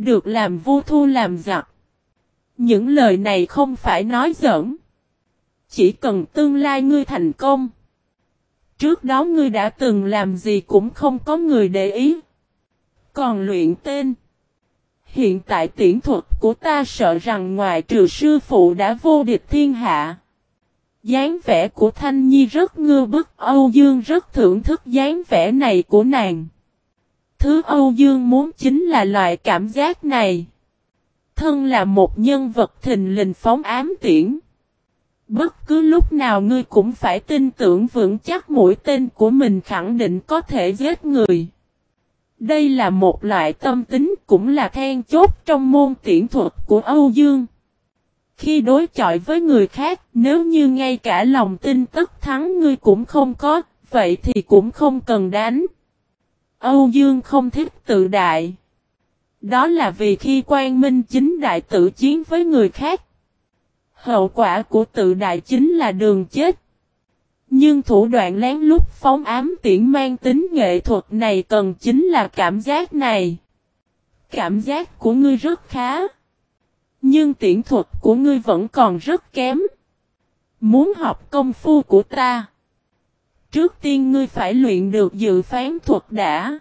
Được làm vô thu làm giặc. Những lời này không phải nói giỡn. Chỉ cần tương lai ngươi thành công. Trước đó ngươi đã từng làm gì cũng không có người để ý. Còn luyện tên. Hiện tại tiễn thuật của ta sợ rằng ngoài trừ sư phụ đã vô địch thiên hạ. dáng vẻ của Thanh Nhi rất ngư bức, Âu Dương rất thưởng thức dáng vẻ này của nàng. Thứ Âu Dương muốn chính là loại cảm giác này. Thân là một nhân vật thình lình phóng ám tiễn. Bất cứ lúc nào ngươi cũng phải tin tưởng vững chắc mũi tên của mình khẳng định có thể giết người. Đây là một loại tâm tính cũng là then chốt trong môn tiễn thuật của Âu Dương. Khi đối chọi với người khác, nếu như ngay cả lòng tin tất thắng ngươi cũng không có, vậy thì cũng không cần đánh. Âu Dương không thích tự đại. Đó là vì khi quan minh chính đại tự chiến với người khác. Hậu quả của tự đại chính là đường chết. Nhưng thủ đoạn lén lút phóng ám tiễn mang tính nghệ thuật này cần chính là cảm giác này. Cảm giác của ngươi rất khá. Nhưng tiễn thuật của ngươi vẫn còn rất kém. Muốn học công phu của ta. Trước tiên ngươi phải luyện được dự phán thuật đã.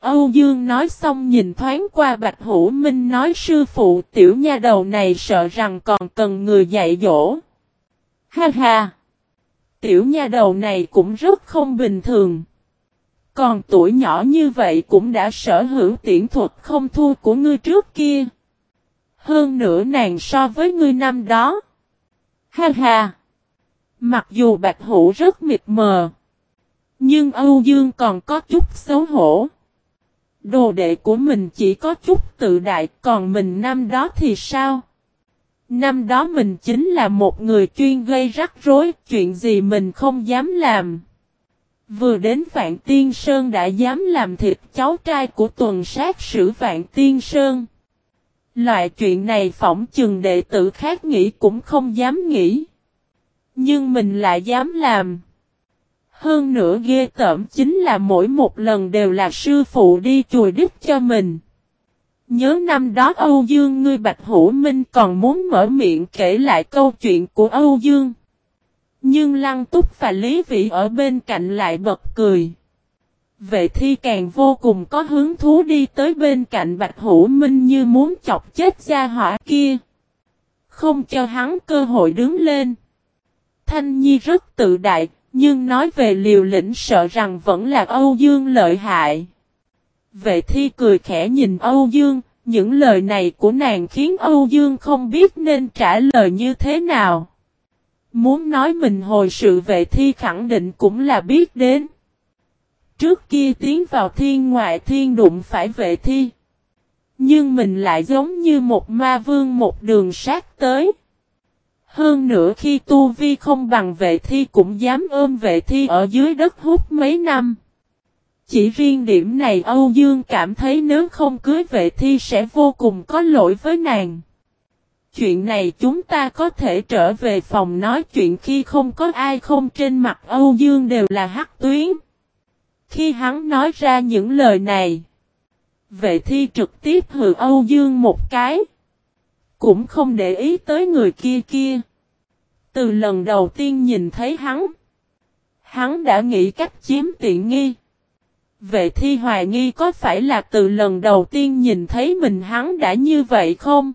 Âu Dương nói xong nhìn thoáng qua Bạch Hữu Minh nói, sư phụ, tiểu nha đầu này sợ rằng còn cần người dạy dỗ. Ha ha! Tiểu nha đầu này cũng rất không bình thường. Còn tuổi nhỏ như vậy cũng đã sở hữu tiễn thuật không thua của ngươi trước kia. Hơn nữa nàng so với ngươi năm đó. Ha ha! Mặc dù Bạch Hữu rất mịt mờ. Nhưng Âu Dương còn có chút xấu hổ. Đồ đệ của mình chỉ có chút tự đại, còn mình năm đó thì sao? Năm đó mình chính là một người chuyên gây rắc rối, chuyện gì mình không dám làm. Vừa đến Vạn Tiên Sơn đã dám làm thịt cháu trai của tuần sát sử Vạn Tiên Sơn. Loại chuyện này phỏng chừng đệ tử khác nghĩ cũng không dám nghĩ. Nhưng mình lại dám làm. Hơn nữa ghê tởm chính là mỗi một lần đều là sư phụ đi chùi đứt cho mình. Nhớ năm đó Âu Dương ngươi Bạch Hữu Minh còn muốn mở miệng kể lại câu chuyện của Âu Dương. Nhưng Lăng Túc và Lý Vĩ ở bên cạnh lại bật cười. Vệ thi càng vô cùng có hứng thú đi tới bên cạnh Bạch Hữu Minh như muốn chọc chết gia hỏa kia. Không cho hắn cơ hội đứng lên. Thanh Nhi rất tự đại, nhưng nói về liều lĩnh sợ rằng vẫn là Âu Dương lợi hại. Vệ thi cười khẽ nhìn Âu Dương, những lời này của nàng khiến Âu Dương không biết nên trả lời như thế nào. Muốn nói mình hồi sự vệ thi khẳng định cũng là biết đến. Trước kia tiến vào thiên ngoại thiên đụng phải vệ thi. Nhưng mình lại giống như một ma vương một đường sát tới. Hơn nữa khi tu vi không bằng vệ thi cũng dám ôm vệ thi ở dưới đất hút mấy năm. Chỉ riêng điểm này Âu Dương cảm thấy nếu không cưới vệ thi sẽ vô cùng có lỗi với nàng. Chuyện này chúng ta có thể trở về phòng nói chuyện khi không có ai không trên mặt Âu Dương đều là hắc tuyến. Khi hắn nói ra những lời này, vệ thi trực tiếp hừ Âu Dương một cái. Cũng không để ý tới người kia kia. Từ lần đầu tiên nhìn thấy hắn, hắn đã nghĩ cách chiếm tiện nghi. Vệ thi hoài nghi có phải là từ lần đầu tiên nhìn thấy mình hắn đã như vậy không?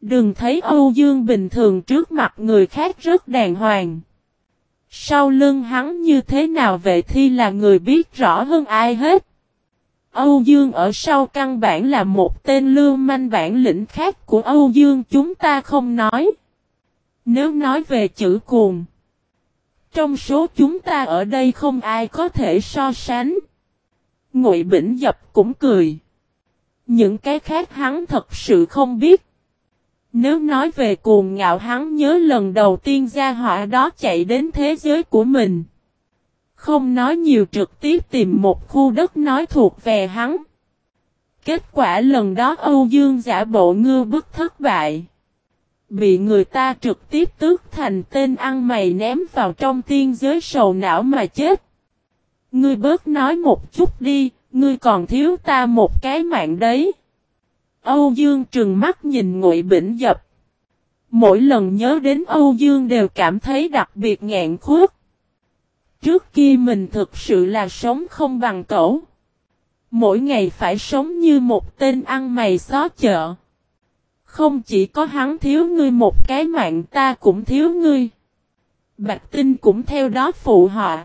Đừng thấy Âu Dương bình thường trước mặt người khác rất đàng hoàng. Sau lưng hắn như thế nào vệ thi là người biết rõ hơn ai hết. Âu Dương ở sau căn bản là một tên lưu manh bản lĩnh khác của Âu Dương chúng ta không nói. Nếu nói về chữ cuồng. Trong số chúng ta ở đây không ai có thể so sánh. Ngụy Bỉnh Dập cũng cười. Những cái khác hắn thật sự không biết. Nếu nói về cuồng ngạo hắn nhớ lần đầu tiên gia họa đó chạy đến thế giới của mình. Không nói nhiều trực tiếp tìm một khu đất nói thuộc về hắn. Kết quả lần đó Âu Dương giả bộ ngư bức thất bại. Bị người ta trực tiếp tước thành tên ăn mày ném vào trong tiên giới sầu não mà chết. Ngươi bớt nói một chút đi, ngươi còn thiếu ta một cái mạng đấy. Âu Dương trừng mắt nhìn Ngụy Bỉnh Dập. Mỗi lần nhớ đến Âu Dương đều cảm thấy đặc biệt ngạn khuất. Trước kia mình thực sự là sống không bằng cậu. Mỗi ngày phải sống như một tên ăn mày xó chợ. Không chỉ có hắn thiếu ngươi một cái mạng, ta cũng thiếu ngươi. Bạch Tinh cũng theo đó phụ họ.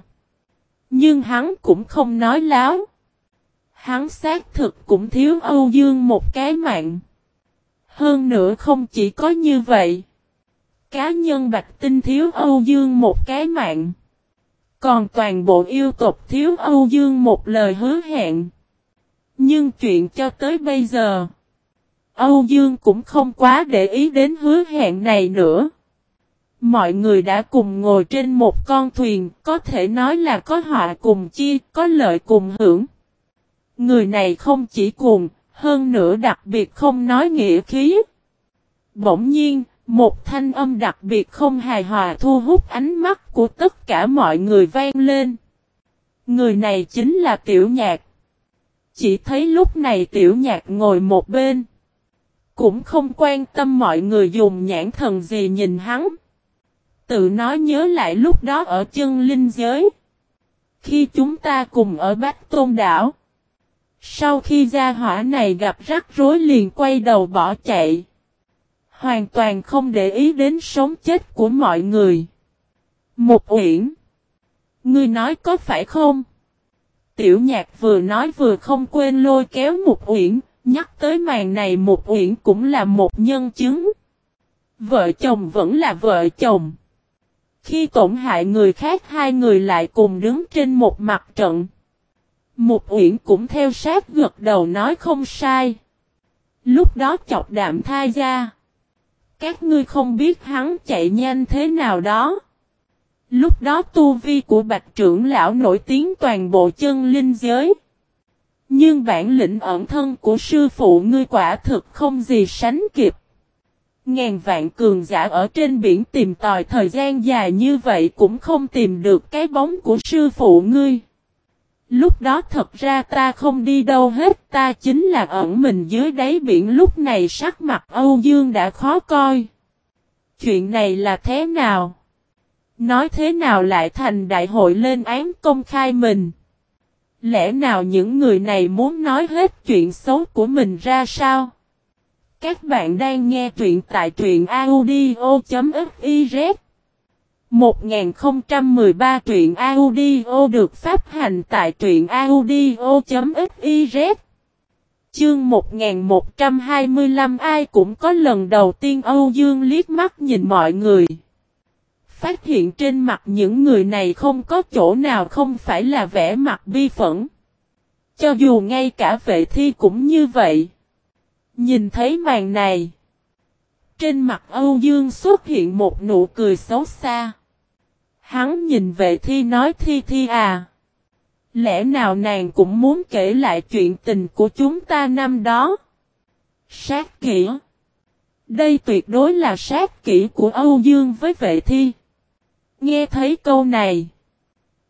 Nhưng hắn cũng không nói láo. Hắn xác thực cũng thiếu Âu Dương một cái mạng. Hơn nữa không chỉ có như vậy. Cá nhân Bạch Tinh thiếu Âu Dương một cái mạng. Còn toàn bộ yêu tộc thiếu Âu Dương một lời hứa hẹn. Nhưng chuyện cho tới bây giờ. Âu Dương cũng không quá để ý đến hứa hẹn này nữa. Mọi người đã cùng ngồi trên một con thuyền, có thể nói là có họa cùng chia, có lợi cùng hưởng. Người này không chỉ cùng, hơn nữa đặc biệt không nói nghĩa khí. Bỗng nhiên, một thanh âm đặc biệt không hài hòa thu hút ánh mắt của tất cả mọi người vang lên. Người này chính là Tiểu Nhạc. Chỉ thấy lúc này Tiểu Nhạc ngồi một bên. Cũng không quan tâm mọi người dùng nhãn thần gì nhìn hắn. Tự nói nhớ lại lúc đó ở chân linh giới. Khi chúng ta cùng ở Bách Tôn Đảo. Sau khi gia hỏa này gặp rắc rối liền quay đầu bỏ chạy. Hoàn toàn không để ý đến sống chết của mọi người. Một uyển. Ngươi nói có phải không? Tiểu nhạc vừa nói vừa không quên lôi kéo một uyển, nhắc tới màn này một uyển cũng là một nhân chứng. Vợ chồng vẫn là vợ chồng. Khi tổn hại người khác hai người lại cùng đứng trên một mặt trận. Một uyển cũng theo sát gật đầu nói không sai. Lúc đó chọc đạm thai ra. Các ngươi không biết hắn chạy nhanh thế nào đó. Lúc đó tu vi của bạch trưởng lão nổi tiếng toàn bộ chân linh giới. Nhưng bản lĩnh ẩn thân của sư phụ ngươi quả thực không gì sánh kịp. Ngàn vạn cường giả ở trên biển tìm tòi thời gian dài như vậy cũng không tìm được cái bóng của sư phụ ngươi. Lúc đó thật ra ta không đi đâu hết, ta chính là ẩn mình dưới đáy biển lúc này sắc mặt Âu Dương đã khó coi. Chuyện này là thế nào? Nói thế nào lại thành đại hội lên án công khai mình? Lẽ nào những người này muốn nói hết chuyện xấu của mình ra sao? Các bạn đang nghe truyện tại truyện audio.fif 1013 truyện audio được phát hành tại truyện audio.fiz Chương 1125 ai cũng có lần đầu tiên Âu Dương liếc mắt nhìn mọi người. Phát hiện trên mặt những người này không có chỗ nào không phải là vẻ mặt bi phẫn. Cho dù ngay cả vệ thi cũng như vậy. Nhìn thấy màn này. Trên mặt Âu Dương xuất hiện một nụ cười xấu xa. Hắn nhìn vệ thi nói, thi thi à. Lẽ nào nàng cũng muốn kể lại chuyện tình của chúng ta năm đó? Sát kỹ. Đây tuyệt đối là sát kỹ của Âu Dương với vệ thi. Nghe thấy câu này.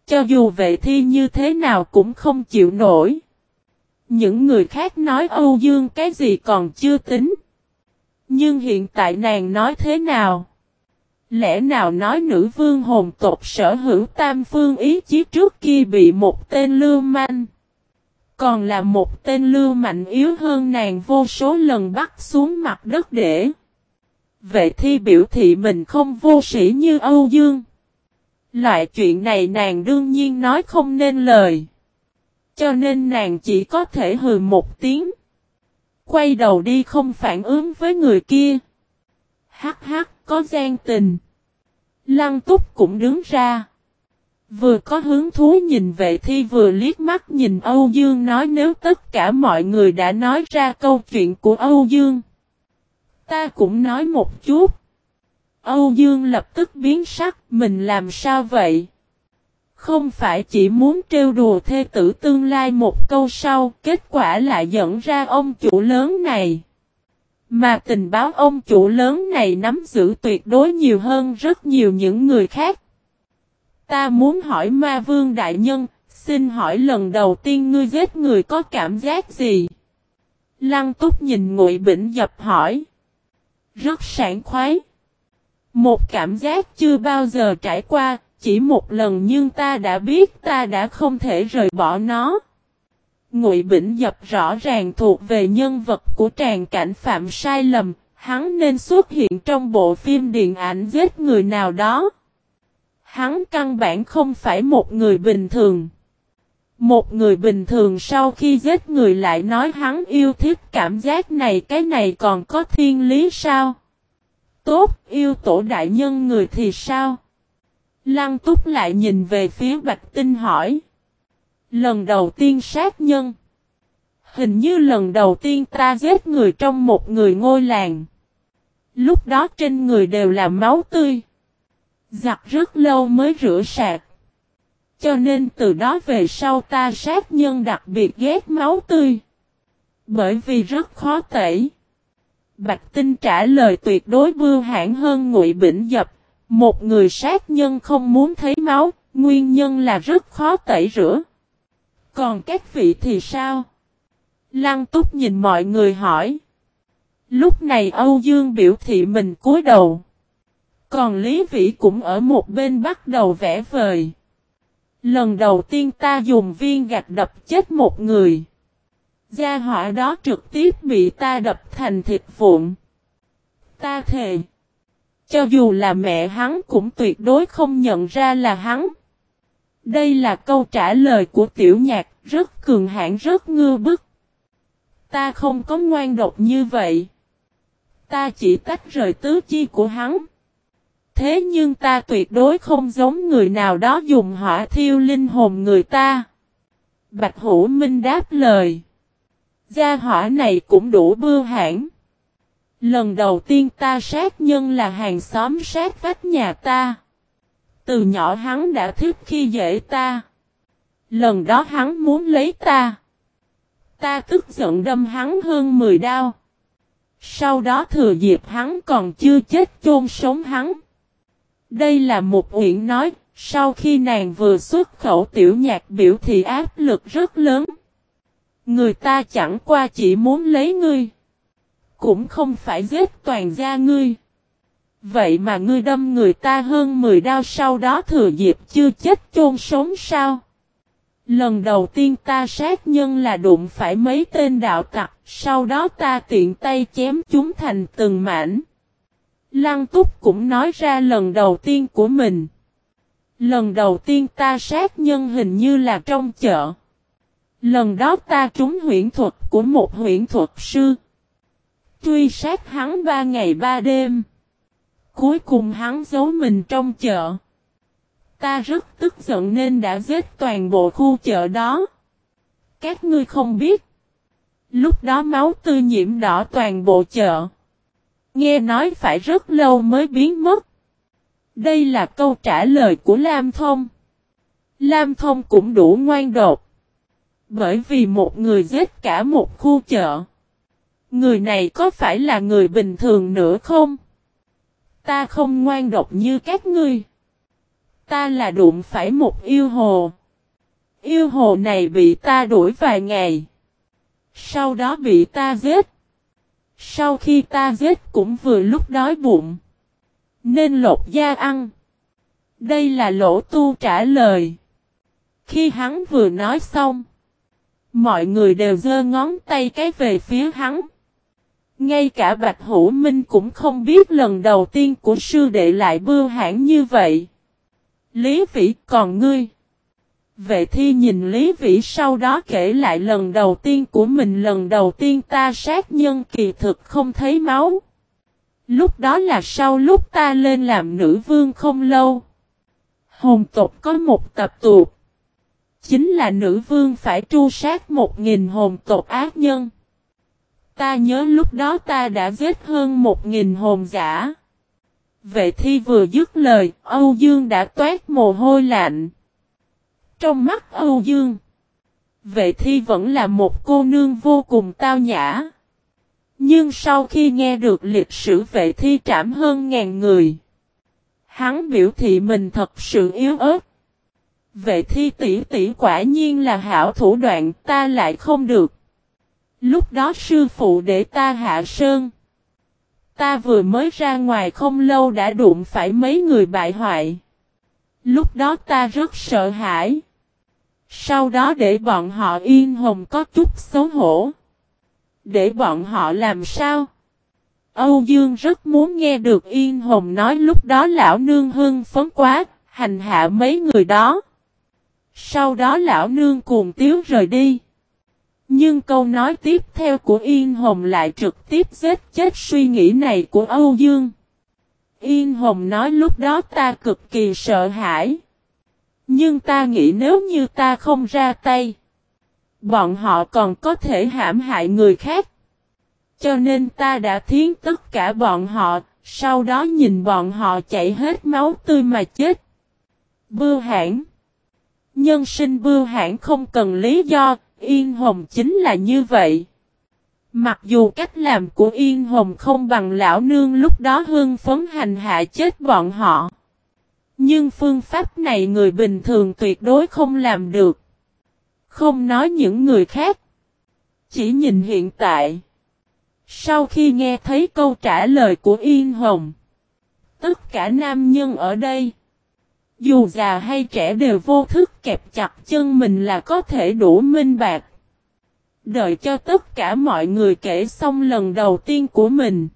Cho dù vệ thi như thế nào cũng không chịu nổi. Những người khác nói Âu Dương cái gì còn chưa tính. Nhưng hiện tại nàng nói thế nào? Lẽ nào nói nữ vương hồn tộc sở hữu tam phương ý chí trước kia bị một tên lưu manh. Còn là một tên lưu mạnh yếu hơn nàng vô số lần bắt xuống mặt đất để. Vệ thi biểu thị mình không vô sĩ như Âu Dương. Loại chuyện này nàng đương nhiên nói không nên lời. Cho nên nàng chỉ có thể hừ một tiếng. Quay đầu đi không phản ứng với người kia. Hắc hắc có gian tình. Lăng túc cũng đứng ra. Vừa có hứng thú nhìn vệ thi vừa liếc mắt nhìn Âu Dương nói nếu tất cả mọi người đã nói ra câu chuyện của Âu Dương. Ta cũng nói một chút. Âu Dương lập tức biến sắc mình làm sao vậy? Không phải chỉ muốn trêu đùa thê tử tương lai một câu sau, kết quả lại dẫn ra ông chủ lớn này. Mà tình báo ông chủ lớn này nắm giữ tuyệt đối nhiều hơn rất nhiều những người khác. Ta muốn hỏi ma vương đại nhân, xin hỏi lần đầu tiên ngươi giết người có cảm giác gì? Lăng túc nhìn Ngụy Bỉnh Dập hỏi. Rất sảng khoái. Một cảm giác chưa bao giờ trải qua, chỉ một lần nhưng ta đã biết ta đã không thể rời bỏ nó. Ngụy Bỉnh Dập rõ ràng thuộc về nhân vật của tràn cảnh phạm sai lầm, hắn nên xuất hiện trong bộ phim điện ảnh giết người nào đó. Hắn căn bản không phải một người bình thường. Một người bình thường sau khi giết người lại nói hắn yêu thích cảm giác này cái này còn có thiên lý sao? Tốt, yêu tổ đại nhân người thì sao? Lăng túc lại nhìn về phía Bạch Tinh hỏi. Lần đầu tiên sát nhân. Hình như lần đầu tiên ta giết người trong một người ngôi làng. Lúc đó trên người đều là máu tươi. Giặt rất lâu mới rửa sạch. Cho nên từ đó về sau ta sát nhân đặc biệt ghét máu tươi. Bởi vì rất khó tẩy. Bạch Tinh trả lời tuyệt đối bưu hãn hơn Ngụy Bỉnh Dập. Một người sát nhân không muốn thấy máu, nguyên nhân là rất khó tẩy rửa. Còn các vị thì sao? Lăng túc nhìn mọi người hỏi. Lúc này Âu Dương biểu thị mình cúi đầu. Còn Lý Vĩ cũng ở một bên bắt đầu vẽ vời. Lần đầu tiên ta dùng viên gạch đập chết một người. Gia họa đó trực tiếp bị ta đập thành thịt vụn. Ta thề. Cho dù là mẹ hắn cũng tuyệt đối không nhận ra là hắn. Đây là câu trả lời của tiểu nhạc, rất cường hãn rất ngư bức. Ta không có ngoan độc như vậy. Ta chỉ tách rời tứ chi của hắn. Thế nhưng ta tuyệt đối không giống người nào đó dùng hỏa thiêu linh hồn người ta. Bạch Hữu Minh đáp lời. Gia hỏa này cũng đủ bưu hãn. Lần đầu tiên ta sát nhân là hàng xóm sát vách nhà ta. Từ nhỏ hắn đã thích khi dễ ta. Lần đó hắn muốn lấy ta. Ta tức giận đâm hắn hơn 10 đao. Sau đó thừa dịp hắn còn chưa chết chôn sống hắn. Đây là một uyển nói, sau khi nàng vừa xuất khẩu tiểu nhạc biểu thì áp lực rất lớn. Người ta chẳng qua chỉ muốn lấy ngươi. Cũng không phải giết toàn gia ngươi. Vậy mà ngươi đâm người ta hơn 10 đao sau đó thừa dịp chưa chết chôn sống sao? Lần đầu tiên ta sát nhân là đụng phải mấy tên đạo tặc, sau đó ta tiện tay chém chúng thành từng mảnh. Lăng túc cũng nói ra lần đầu tiên của mình. Lần đầu tiên ta sát nhân hình như là trong chợ. Lần đó ta trúng huyễn thuật của một huyễn thuật sư. Truy sát hắn ba ngày ba đêm. Cuối cùng hắn giấu mình trong chợ. Ta rất tức giận nên đã giết toàn bộ khu chợ đó. Các ngươi không biết. Lúc đó máu tươi nhiễm đỏ toàn bộ chợ. Nghe nói phải rất lâu mới biến mất. Đây là câu trả lời của Lam Thông. Lam Thông cũng đủ ngoan đột. Bởi vì một người giết cả một khu chợ. Người này có phải là người bình thường nữa không? Ta không ngoan độc như các ngươi. Ta là đụng phải một yêu hồ. Yêu hồ này bị ta đuổi vài ngày. Sau đó bị ta giết. Sau khi ta giết cũng vừa lúc đói bụng. Nên lột da ăn. Đây là lỗ tu trả lời. Khi hắn vừa nói xong. Mọi người đều giơ ngón tay cái về phía hắn. Ngay cả Bạch Hữu Minh cũng không biết lần đầu tiên của sư đệ lại bưu hãn như vậy. Lý Vĩ, còn ngươi. Vệ thi nhìn Lý Vĩ sau đó kể lại lần đầu tiên của mình, lần đầu tiên ta sát nhân kỳ thực không thấy máu. Lúc đó là sau lúc ta lên làm nữ vương không lâu. Hồn tộc có một tập tục. Chính là nữ vương phải tru sát một nghìn hồn tộc ác nhân. Ta nhớ lúc đó ta đã giết hơn một nghìn hồn giả. Vệ thi vừa dứt lời, Âu Dương đã toát mồ hôi lạnh. Trong mắt Âu Dương, vệ thi vẫn là một cô nương vô cùng tao nhã. Nhưng sau khi nghe được lịch sử vệ thi trảm hơn ngàn người, hắn biểu thị mình thật sự yếu ớt. Vệ thi tỷ tỷ quả nhiên là hảo thủ đoạn ta lại không được. Lúc đó sư phụ để ta hạ sơn. Ta vừa mới ra ngoài không lâu đã đụng phải mấy người bại hoại. Lúc đó ta rất sợ hãi. Sau đó để bọn họ yên hồng có chút xấu hổ. Để bọn họ làm sao? Âu Dương rất muốn nghe được Yên Hồng nói lúc đó lão nương hưng phấn quá, hành hạ mấy người đó. Sau đó lão nương cuồng tiếu rời đi. Nhưng câu nói tiếp theo của Yên Hồng lại trực tiếp giết chết suy nghĩ này của Âu Dương. Yên Hồng nói lúc đó ta cực kỳ sợ hãi. Nhưng ta nghĩ nếu như ta không ra tay, bọn họ còn có thể hãm hại người khác. Cho nên ta đã thiến tất cả bọn họ, sau đó nhìn bọn họ chảy hết máu tươi mà chết. Bưu hãng Nhân sinh bưu hãng không cần lý do, Yên Hồng chính là như vậy. Mặc dù cách làm của Yên Hồng không bằng lão nương lúc đó hương phấn hành hạ chết bọn họ. Nhưng phương pháp này người bình thường tuyệt đối không làm được. Không nói những người khác. Chỉ nhìn hiện tại. Sau khi nghe thấy câu trả lời của Yên Hồng. Tất cả nam nhân ở đây. Dù già hay trẻ đều vô thức kẹp chặt chân mình là có thể đủ minh bạc. Đợi cho tất cả mọi người kể xong lần đầu tiên của mình.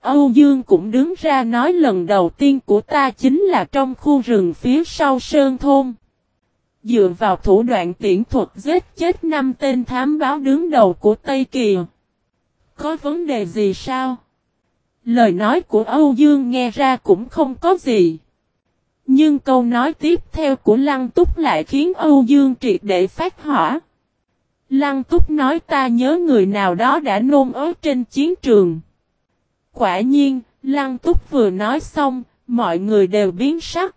Âu Dương cũng đứng ra nói lần đầu tiên của ta chính là trong khu rừng phía sau Sơn Thôn. Dựa vào thủ đoạn tiễn thuật giết chết năm tên thám báo đứng đầu của Tây Kỳ. Có vấn đề gì sao? Lời nói của Âu Dương nghe ra cũng không có gì. Nhưng câu nói tiếp theo của Lăng Túc lại khiến Âu Dương triệt để phát hỏa. Lăng Túc nói ta nhớ người nào đó đã nôn ớ trên chiến trường. Quả nhiên, Lăng Túc vừa nói xong, mọi người đều biến sắc.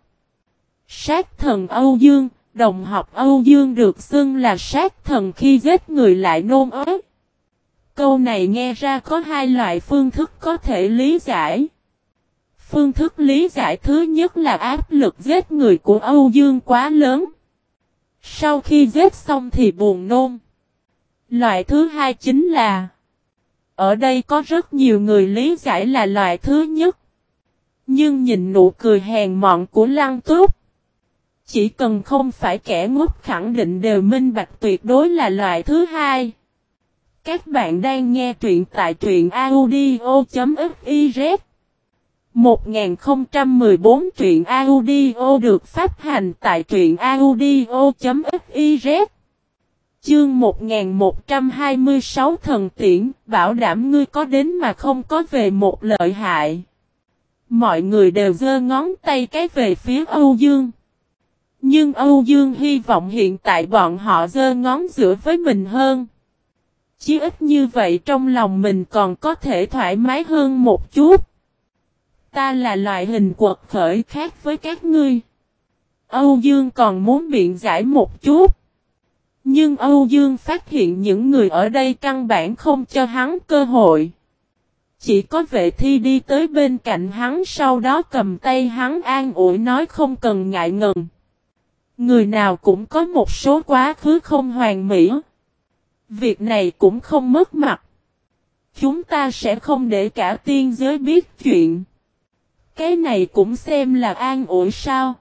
Sát thần Âu Dương, đồng học Âu Dương được xưng là sát thần khi giết người lại nôn ớ. Câu này nghe ra có hai loại phương thức có thể lý giải. Phương thức lý giải thứ nhất là áp lực giết người của Âu Dương quá lớn. Sau khi giết xong thì buồn nôn. Loại thứ hai chính là, Ở đây có rất nhiều người lý giải là loại thứ nhất. Nhưng nhìn nụ cười hèn mọn của Lăng Túc. Chỉ cần không phải kẻ ngốc khẳng định đều minh bạch tuyệt đối là loại thứ hai. Các bạn đang nghe truyện tại truyện audio.fiz 1014 truyện audio được phát hành tại truyện audio.fiz Chương 1126 thần tiễn, bảo đảm ngươi có đến mà không có về một lợi hại. Mọi người đều giơ ngón tay cái về phía Âu Dương. Nhưng Âu Dương hy vọng hiện tại bọn họ giơ ngón giữa với mình hơn. Chí ít như vậy trong lòng mình còn có thể thoải mái hơn một chút. Ta là loại hình quật khởi khác với các ngươi. Âu Dương còn muốn biện giải một chút. Nhưng Âu Dương phát hiện những người ở đây căn bản không cho hắn cơ hội. Chỉ có vệ thi đi tới bên cạnh hắn sau đó cầm tay hắn an ủi nói không cần ngại ngần. Người nào cũng có một số quá khứ không hoàn mỹ. Việc này cũng không mất mặt. Chúng ta sẽ không để cả tiên giới biết chuyện. Cái này cũng xem là an ủi sao.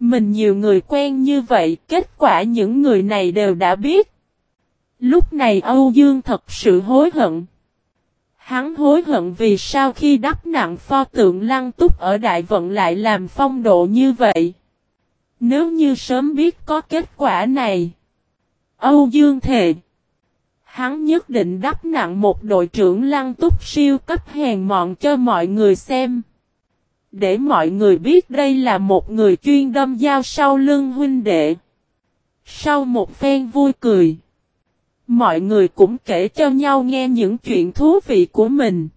Mình nhiều người quen như vậy, kết quả những người này đều đã biết. Lúc này Âu Dương thật sự hối hận. Hắn hối hận vì sao khi đắp nặng pho tượng lăng túc ở đại vận lại làm phong độ như vậy. Nếu như sớm biết có kết quả này. Âu Dương thề. Hắn nhất định đắp nặng một đội trưởng lăng túc siêu cấp hèn mọn cho mọi người xem. Để mọi người biết đây là một người chuyên đâm dao sau lưng huynh đệ. Sau một phen vui cười. Mọi người cũng kể cho nhau nghe những chuyện thú vị của mình.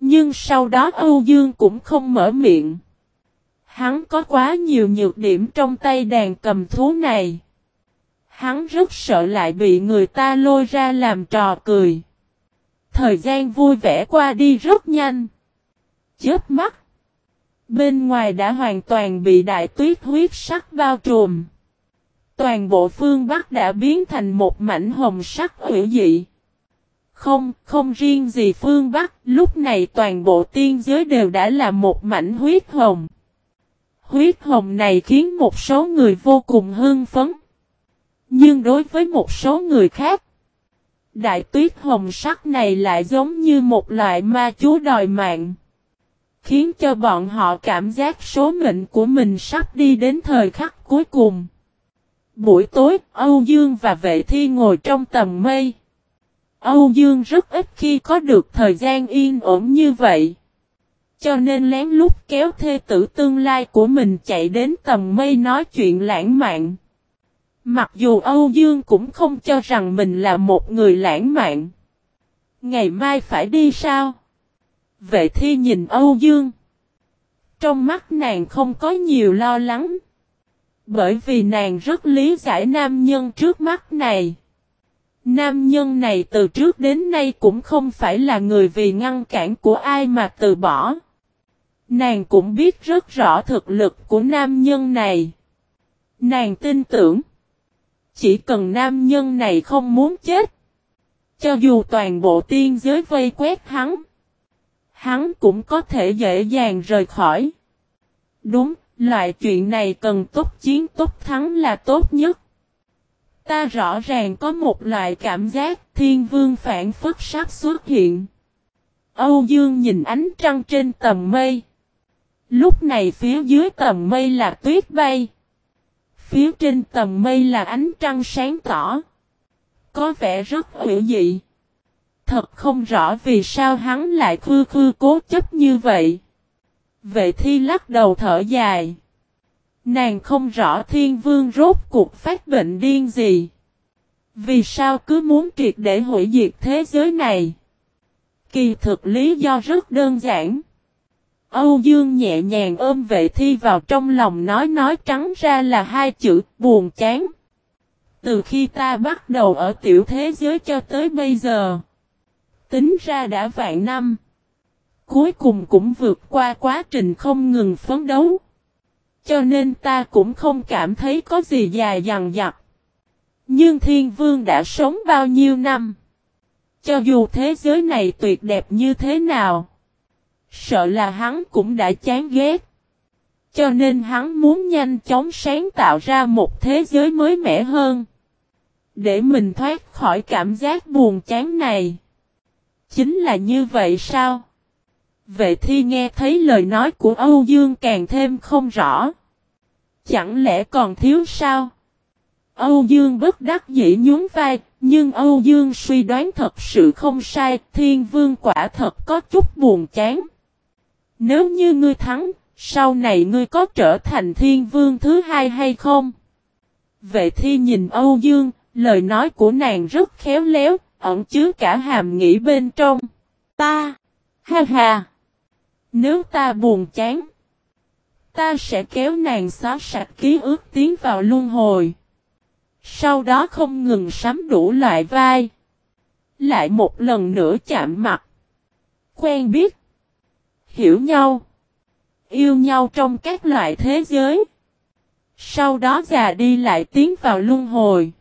Nhưng sau đó Âu Dương cũng không mở miệng. Hắn có quá nhiều nhược điểm trong tay đàn cầm thú này. Hắn rất sợ lại bị người ta lôi ra làm trò cười. Thời gian vui vẻ qua đi rất nhanh. Chết mắt. Bên ngoài đã hoàn toàn bị đại tuyết huyết sắc bao trùm. Toàn bộ phương Bắc đã biến thành một mảnh hồng sắc hữu dị. Không, không riêng gì phương Bắc, lúc này toàn bộ tiên giới đều đã là một mảnh huyết hồng. Huyết hồng này khiến một số người vô cùng hưng phấn. Nhưng đối với một số người khác, đại tuyết hồng sắc này lại giống như một loại ma chú đòi mạng. Khiến cho bọn họ cảm giác số mệnh của mình sắp đi đến thời khắc cuối cùng. Buổi tối, Âu Dương và vệ thi ngồi trong tầng mây. Âu Dương rất ít khi có được thời gian yên ổn như vậy. Cho nên lén lút kéo thê tử tương lai của mình chạy đến tầng mây nói chuyện lãng mạn. Mặc dù Âu Dương cũng không cho rằng mình là một người lãng mạn. Ngày mai phải đi sao? Vệ thi nhìn Âu Dương. Trong mắt nàng không có nhiều lo lắng. Bởi vì nàng rất lý giải nam nhân trước mắt này. Nam nhân này từ trước đến nay cũng không phải là người vì ngăn cản của ai mà từ bỏ. Nàng cũng biết rất rõ thực lực của nam nhân này. Nàng tin tưởng. Chỉ cần nam nhân này không muốn chết. Cho dù toàn bộ tiên giới vây quét hắn. Hắn cũng có thể dễ dàng rời khỏi. Đúng, loại chuyện này cần tốt chiến tốt thắng là tốt nhất. Ta rõ ràng có một loại cảm giác thiên vương phản phất sắc xuất hiện. Âu Dương nhìn ánh trăng trên tầm mây. Lúc này phía dưới tầm mây là tuyết bay. Phía trên tầm mây là ánh trăng sáng tỏ. Có vẻ rất hữu dị. Thật không rõ vì sao hắn lại khư khư cố chấp như vậy. Vệ thi lắc đầu thở dài. Nàng không rõ thiên vương rốt cuộc phát bệnh điên gì. Vì sao cứ muốn triệt để hủy diệt thế giới này? Kỳ thực lý do rất đơn giản. Âu Dương nhẹ nhàng ôm vệ thi vào trong lòng nói nói trắng ra là hai chữ buồn chán. Từ khi ta bắt đầu ở tiểu thế giới cho tới bây giờ. Tính ra đã vạn năm. Cuối cùng cũng vượt qua quá trình không ngừng phấn đấu. Cho nên ta cũng không cảm thấy có gì dài dằng dặc. Nhưng thiên vương đã sống bao nhiêu năm? Cho dù thế giới này tuyệt đẹp như thế nào? Sợ là hắn cũng đã chán ghét. Cho nên hắn muốn nhanh chóng sáng tạo ra một thế giới mới mẻ hơn. Để mình thoát khỏi cảm giác buồn chán này. Chính là như vậy sao? Vệ thi nghe thấy lời nói của Âu Dương càng thêm không rõ. Chẳng lẽ còn thiếu sao? Âu Dương bất đắc dĩ nhún vai, nhưng Âu Dương suy đoán thật sự không sai, thiên vương quả thật có chút buồn chán. Nếu như ngươi thắng, sau này ngươi có trở thành thiên vương thứ hai hay không? Vệ thi nhìn Âu Dương, lời nói của nàng rất khéo léo, ẩn chứa cả hàm nghĩ bên trong. Ta! Ha ha! Nếu ta buồn chán, ta sẽ kéo nàng xóa sạch ký ức tiến vào luân hồi. Sau đó không ngừng sắm đủ loại vai. Lại một lần nữa chạm mặt. Quen biết. Hiểu nhau. Yêu nhau trong các loại thế giới. Sau đó già đi lại tiến vào luân hồi.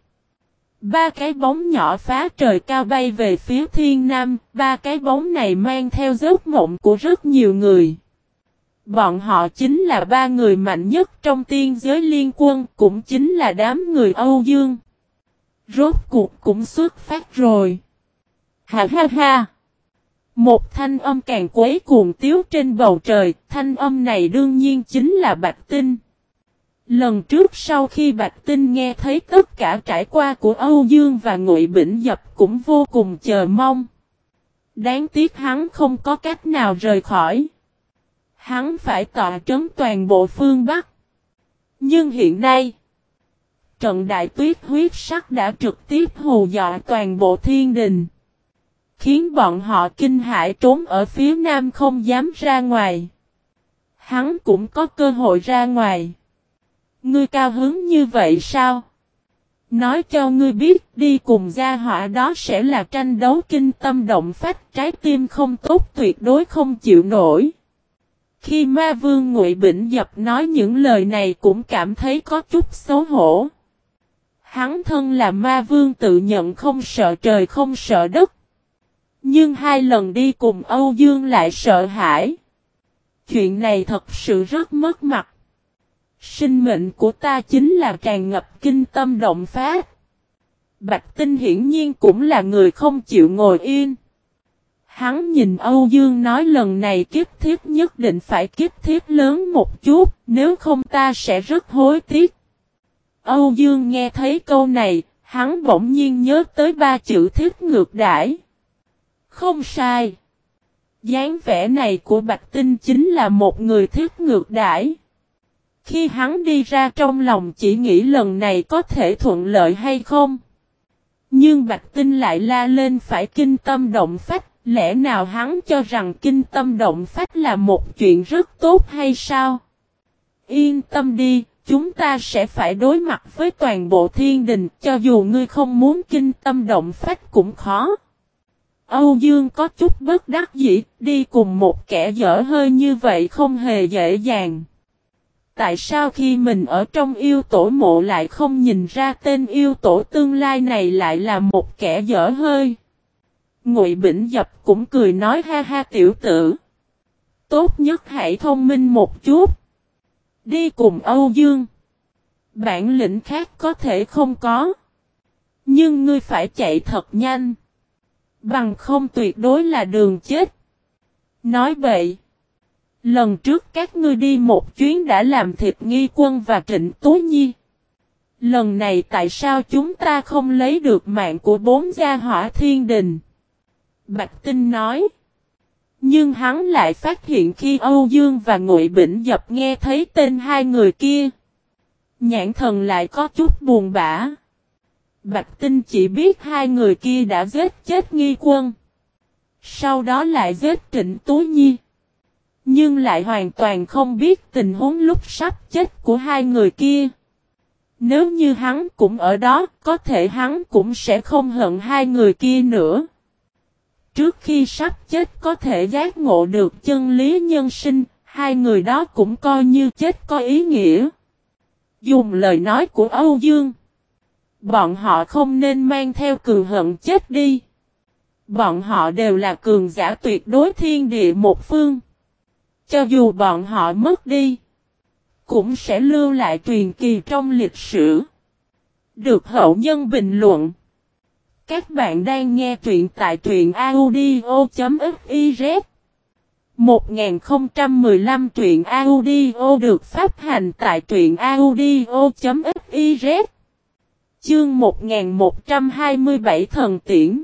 Ba cái bóng nhỏ phá trời cao bay về phía thiên nam, ba cái bóng này mang theo giấc mộng của rất nhiều người. Bọn họ chính là ba người mạnh nhất trong tiên giới liên quân, cũng chính là đám người Âu Dương. Rốt cuộc cũng xuất phát rồi. Ha ha ha! Một thanh âm càng quấy cuồng tiếu trên bầu trời, thanh âm này đương nhiên chính là Bạch Tinh. Lần trước sau khi Bạch Tinh nghe thấy tất cả trải qua của Âu Dương và Ngụy Bỉnh Dập cũng vô cùng chờ mong. Đáng tiếc hắn không có cách nào rời khỏi. Hắn phải tọa trấn toàn bộ phương Bắc. Nhưng hiện nay, trận đại tuyết huyết sắc đã trực tiếp hù dọa toàn bộ thiên đình. Khiến bọn họ kinh hãi trốn ở phía nam không dám ra ngoài. Hắn cũng có cơ hội ra ngoài. Ngươi cao hứng như vậy sao? Nói cho ngươi biết, đi cùng gia họa đó sẽ là tranh đấu kinh tâm động phách, trái tim không tốt tuyệt đối không chịu nổi. Khi ma vương ngụy Bỉnh Dập nói những lời này cũng cảm thấy có chút xấu hổ. Hắn thân là ma vương tự nhận không sợ trời không sợ đất. Nhưng hai lần đi cùng Âu Dương lại sợ hãi. Chuyện này thật sự rất mất mặt. Sinh mệnh của ta chính là tràn ngập kinh tâm động phát. Bạch Tinh hiển nhiên cũng là người không chịu ngồi yên. Hắn nhìn Âu Dương nói lần này kiếp thiết nhất định phải kiếp thiết lớn một chút, nếu không ta sẽ rất hối tiếc. Âu Dương nghe thấy câu này, hắn bỗng nhiên nhớ tới ba chữ thiết ngược đãi. Không sai. dáng vẻ này của Bạch Tinh chính là một người thiết ngược đãi. Khi hắn đi ra trong lòng chỉ nghĩ lần này có thể thuận lợi hay không. Nhưng Bạch Tinh lại la lên phải kinh tâm động phách, lẽ nào hắn cho rằng kinh tâm động phách là một chuyện rất tốt hay sao? Yên tâm đi, chúng ta sẽ phải đối mặt với toàn bộ thiên đình, cho dù ngươi không muốn kinh tâm động phách cũng khó. Âu Dương có chút bất đắc dĩ, đi cùng một kẻ dở hơi như vậy không hề dễ dàng. Tại sao khi mình ở trong yêu tổ mộ lại không nhìn ra tên yêu tổ tương lai này lại là một kẻ dở hơi? Ngụy Bỉnh Dập cũng cười nói, ha ha tiểu tử. Tốt nhất hãy thông minh một chút. Đi cùng Âu Dương. Bản lĩnh khác có thể không có. Nhưng ngươi phải chạy thật nhanh. Bằng không tuyệt đối là đường chết. Nói vậy. Lần trước các ngươi đi một chuyến đã làm thịt nghi quân và trịnh Tố Nhi. Lần này tại sao chúng ta không lấy được mạng của bốn gia hỏa thiên đình? Bạch Tinh nói. Nhưng hắn lại phát hiện khi Âu Dương và Ngụy Bỉnh Dập nghe thấy tên hai người kia. Nhãn thần lại có chút buồn bã. Bạch Tinh chỉ biết hai người kia đã giết chết nghi quân. Sau đó lại giết Trịnh Tú Nhi. Nhưng lại hoàn toàn không biết tình huống lúc sắp chết của hai người kia. Nếu như hắn cũng ở đó, có thể hắn cũng sẽ không hận hai người kia nữa. Trước khi sắp chết có thể giác ngộ được chân lý nhân sinh, hai người đó cũng coi như chết có ý nghĩa. Dùng lời nói của Âu Dương. Bọn họ không nên mang theo cường hận chết đi. Bọn họ đều là cường giả tuyệt đối thiên địa một phương. Cho dù bọn họ mất đi, cũng sẽ lưu lại truyền kỳ trong lịch sử. Được hậu nhân bình luận. Các bạn đang nghe truyện tại truyện audio.fiz 1015 truyện audio được phát hành tại truyện audio.fiz Chương 1127 Thần Tiễn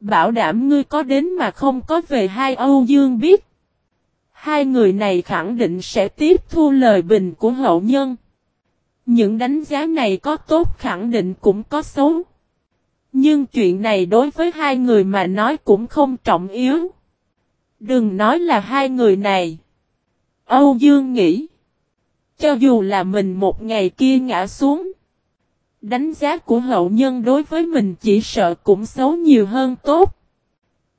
Bảo đảm ngươi có đến mà không có về hai Âu Dương biết. Hai người này khẳng định sẽ tiếp thu lời bình của hậu nhân. Những đánh giá này có tốt khẳng định cũng có xấu. Nhưng chuyện này đối với hai người mà nói cũng không trọng yếu. Đừng nói là hai người này. Âu Dương nghĩ. Cho dù là mình một ngày kia ngã xuống. Đánh giá của hậu nhân đối với mình chỉ sợ cũng xấu nhiều hơn tốt.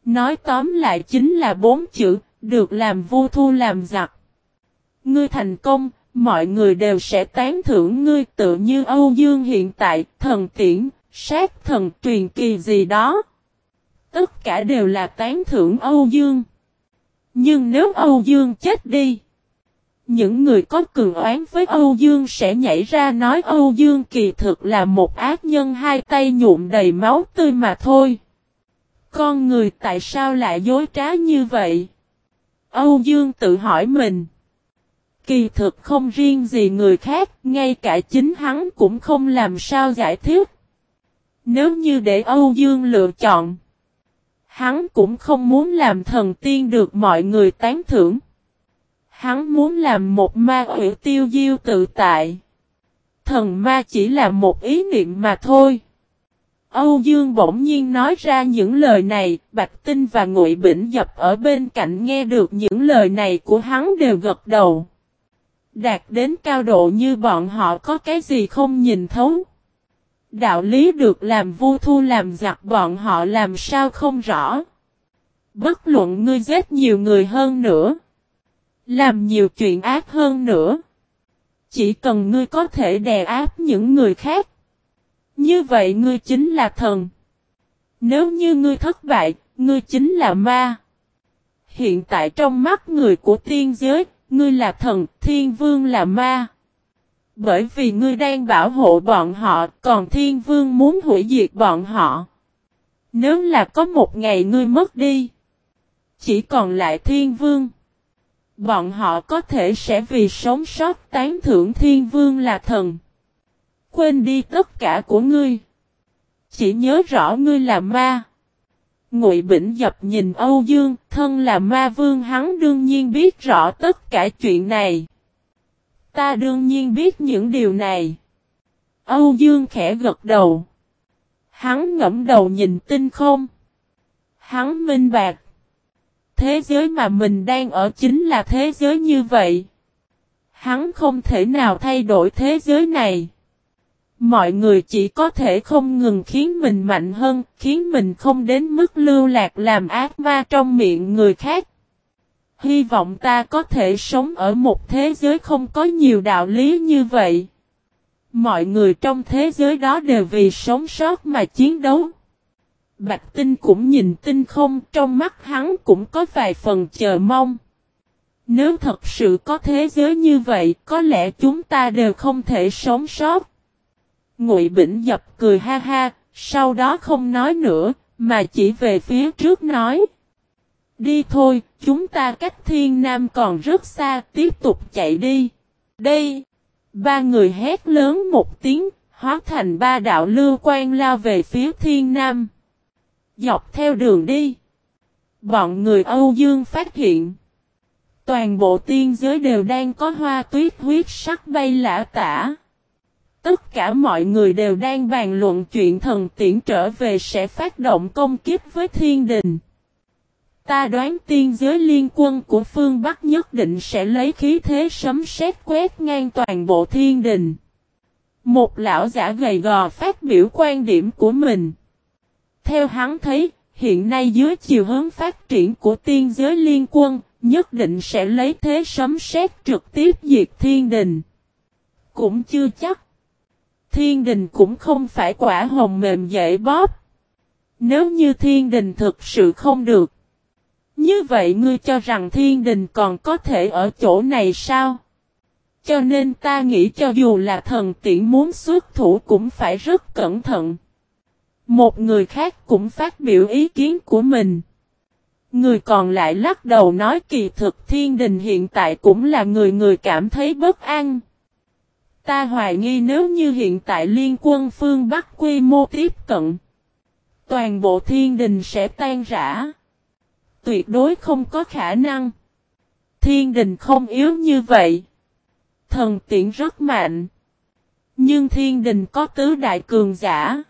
Nói tóm lại chính là bốn chữ, được làm vô thu làm giặc. Ngươi thành công, mọi người đều sẽ tán thưởng ngươi tự như Âu Dương hiện tại, thần tiễn, sát thần truyền kỳ gì đó. Tất cả đều là tán thưởng Âu Dương. Nhưng nếu Âu Dương chết đi, những người có cường oán với Âu Dương sẽ nhảy ra nói Âu Dương kỳ thực là một ác nhân hai tay nhuộm đầy máu tươi mà thôi. Con người tại sao lại dối trá như vậy? Âu Dương tự hỏi mình. Kỳ thực không riêng gì người khác, ngay cả chính hắn cũng không làm sao giải thích. Nếu như để Âu Dương lựa chọn, hắn cũng không muốn làm thần tiên được mọi người tán thưởng. Hắn muốn làm một ma ủy tiêu diêu tự tại. Thần ma chỉ là một ý niệm mà thôi. Âu Dương bỗng nhiên nói ra những lời này, Bạch Tinh và Ngụy Bỉnh Dập ở bên cạnh nghe được những lời này của hắn đều gật đầu. Đạt đến cao độ như bọn họ có cái gì không nhìn thấu. Đạo lý được làm vu thu làm giặc bọn họ làm sao không rõ. Bất luận ngươi giết nhiều người hơn nữa. Làm nhiều chuyện ác hơn nữa. Chỉ cần ngươi có thể đè áp những người khác. Như vậy ngươi chính là thần. Nếu như ngươi thất bại, ngươi chính là ma. Hiện tại trong mắt người của tiên giới, ngươi là thần, thiên vương là ma. Bởi vì ngươi đang bảo hộ bọn họ, còn thiên vương muốn hủy diệt bọn họ. Nếu là có một ngày ngươi mất đi, chỉ còn lại thiên vương. Bọn họ có thể sẽ vì sống sót tán thưởng thiên vương là thần. Quên đi tất cả của ngươi. Chỉ nhớ rõ ngươi là ma. Ngụy Bỉnh Dập nhìn Âu Dương, thân là ma vương hắn đương nhiên biết rõ tất cả chuyện này. Ta đương nhiên biết những điều này. Âu Dương khẽ gật đầu. Hắn ngẫm đầu nhìn tinh không. Hắn minh bạc. Thế giới mà mình đang ở chính là thế giới như vậy. Hắn không thể nào thay đổi thế giới này. Mọi người chỉ có thể không ngừng khiến mình mạnh hơn, khiến mình không đến mức lưu lạc làm ác ma trong miệng người khác. Hy vọng ta có thể sống ở một thế giới không có nhiều đạo lý như vậy. Mọi người trong thế giới đó đều vì sống sót mà chiến đấu. Bạch tinh cũng nhìn tinh không, trong mắt hắn cũng có vài phần chờ mong. Nếu thật sự có thế giới như vậy, có lẽ chúng ta đều không thể sống sót. Ngụy Bỉnh Dập cười ha ha, sau đó không nói nữa, mà chỉ về phía trước nói. Đi thôi, chúng ta cách thiên nam còn rất xa, tiếp tục chạy đi. Đây! Ba người hét lớn một tiếng, hóa thành ba đạo lưu quan lao về phía thiên nam. Dọc theo đường đi. Bọn người Âu Dương phát hiện. Toàn bộ tiên giới đều đang có hoa tuyết huyết sắc bay lã tả. Tất cả mọi người đều đang bàn luận chuyện thần tiễn trở về sẽ phát động công kiếp với thiên đình. Ta đoán tiên giới liên quân của phương Bắc nhất định sẽ lấy khí thế sấm sét quét ngang toàn bộ thiên đình. Một lão giả gầy gò phát biểu quan điểm của mình. Theo hắn thấy, hiện nay dưới chiều hướng phát triển của tiên giới liên quân, nhất định sẽ lấy thế sấm sét trực tiếp diệt thiên đình. Cũng chưa chắc. Thiên đình cũng không phải quả hồng mềm dễ bóp. Nếu như thiên đình thực sự không được. Như vậy ngươi cho rằng thiên đình còn có thể ở chỗ này sao? Cho nên ta nghĩ cho dù là thần tiễn muốn xuất thủ cũng phải rất cẩn thận. Một người khác cũng phát biểu ý kiến của mình. Người còn lại lắc đầu nói kỳ thực thiên đình hiện tại cũng là người người cảm thấy bất an. Ta hoài nghi nếu như hiện tại liên quân phương Bắc quy mô tiếp cận. Toàn bộ thiên đình sẽ tan rã. Tuyệt đối không có khả năng. Thiên đình không yếu như vậy. Thần tiễn rất mạnh. Nhưng thiên đình có tứ đại cường giả.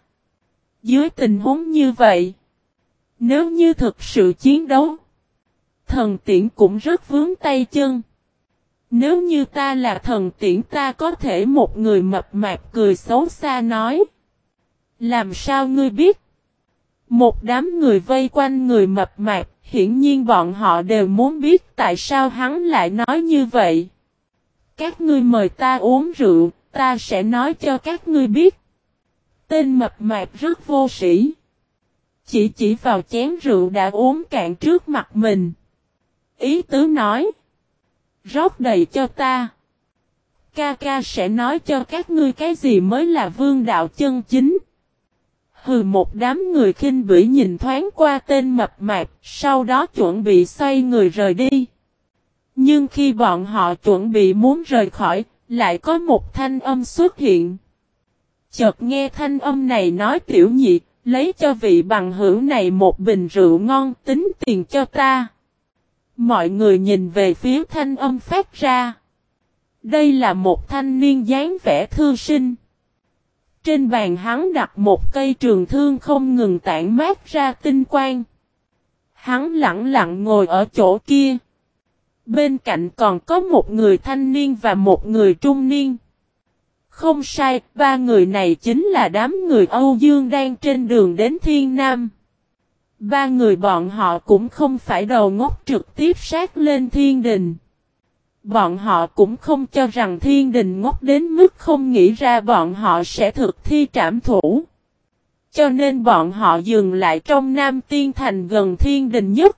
Dưới tình huống như vậy. Nếu như thực sự chiến đấu. Thần tiễn cũng rất vướng tay chân. Nếu như ta là thần tiễn ta có thể một người mập mạp cười xấu xa nói. Làm sao ngươi biết? Một đám người vây quanh người mập mạp, hiển nhiên bọn họ đều muốn biết tại sao hắn lại nói như vậy. Các ngươi mời ta uống rượu, ta sẽ nói cho các ngươi biết. Tên mập mạp rất vô sĩ. Chỉ chỉ vào chén rượu đã uống cạn trước mặt mình. Ý tứ nói rót đầy cho ta. Ca ca sẽ nói cho các ngươi cái gì mới là vương đạo chân chính. Hừ một đám người khinh bỉ nhìn thoáng qua tên mập mạp, sau đó chuẩn bị xoay người rời đi. Nhưng khi bọn họ chuẩn bị muốn rời khỏi, lại có một thanh âm xuất hiện. Chợt nghe thanh âm này nói tiểu nhị, lấy cho vị bằng hữu này một bình rượu ngon tính tiền cho ta. Mọi người nhìn về phía thanh âm phát ra. Đây là một thanh niên dáng vẻ thư sinh. Trên bàn hắn đặt một cây trường thương không ngừng tản mát ra tinh quang. Hắn lặng lặng ngồi ở chỗ kia. Bên cạnh còn có một người thanh niên và một người trung niên. Không sai, ba người này chính là đám người Âu Dương đang trên đường đến Thiên Nam. Ba người bọn họ cũng không phải đầu ngốc trực tiếp sát lên thiên đình. Bọn họ cũng không cho rằng thiên đình ngốc đến mức không nghĩ ra bọn họ sẽ thực thi trảm thủ. Cho nên bọn họ dừng lại trong Nam Tiên Thành gần thiên đình nhất.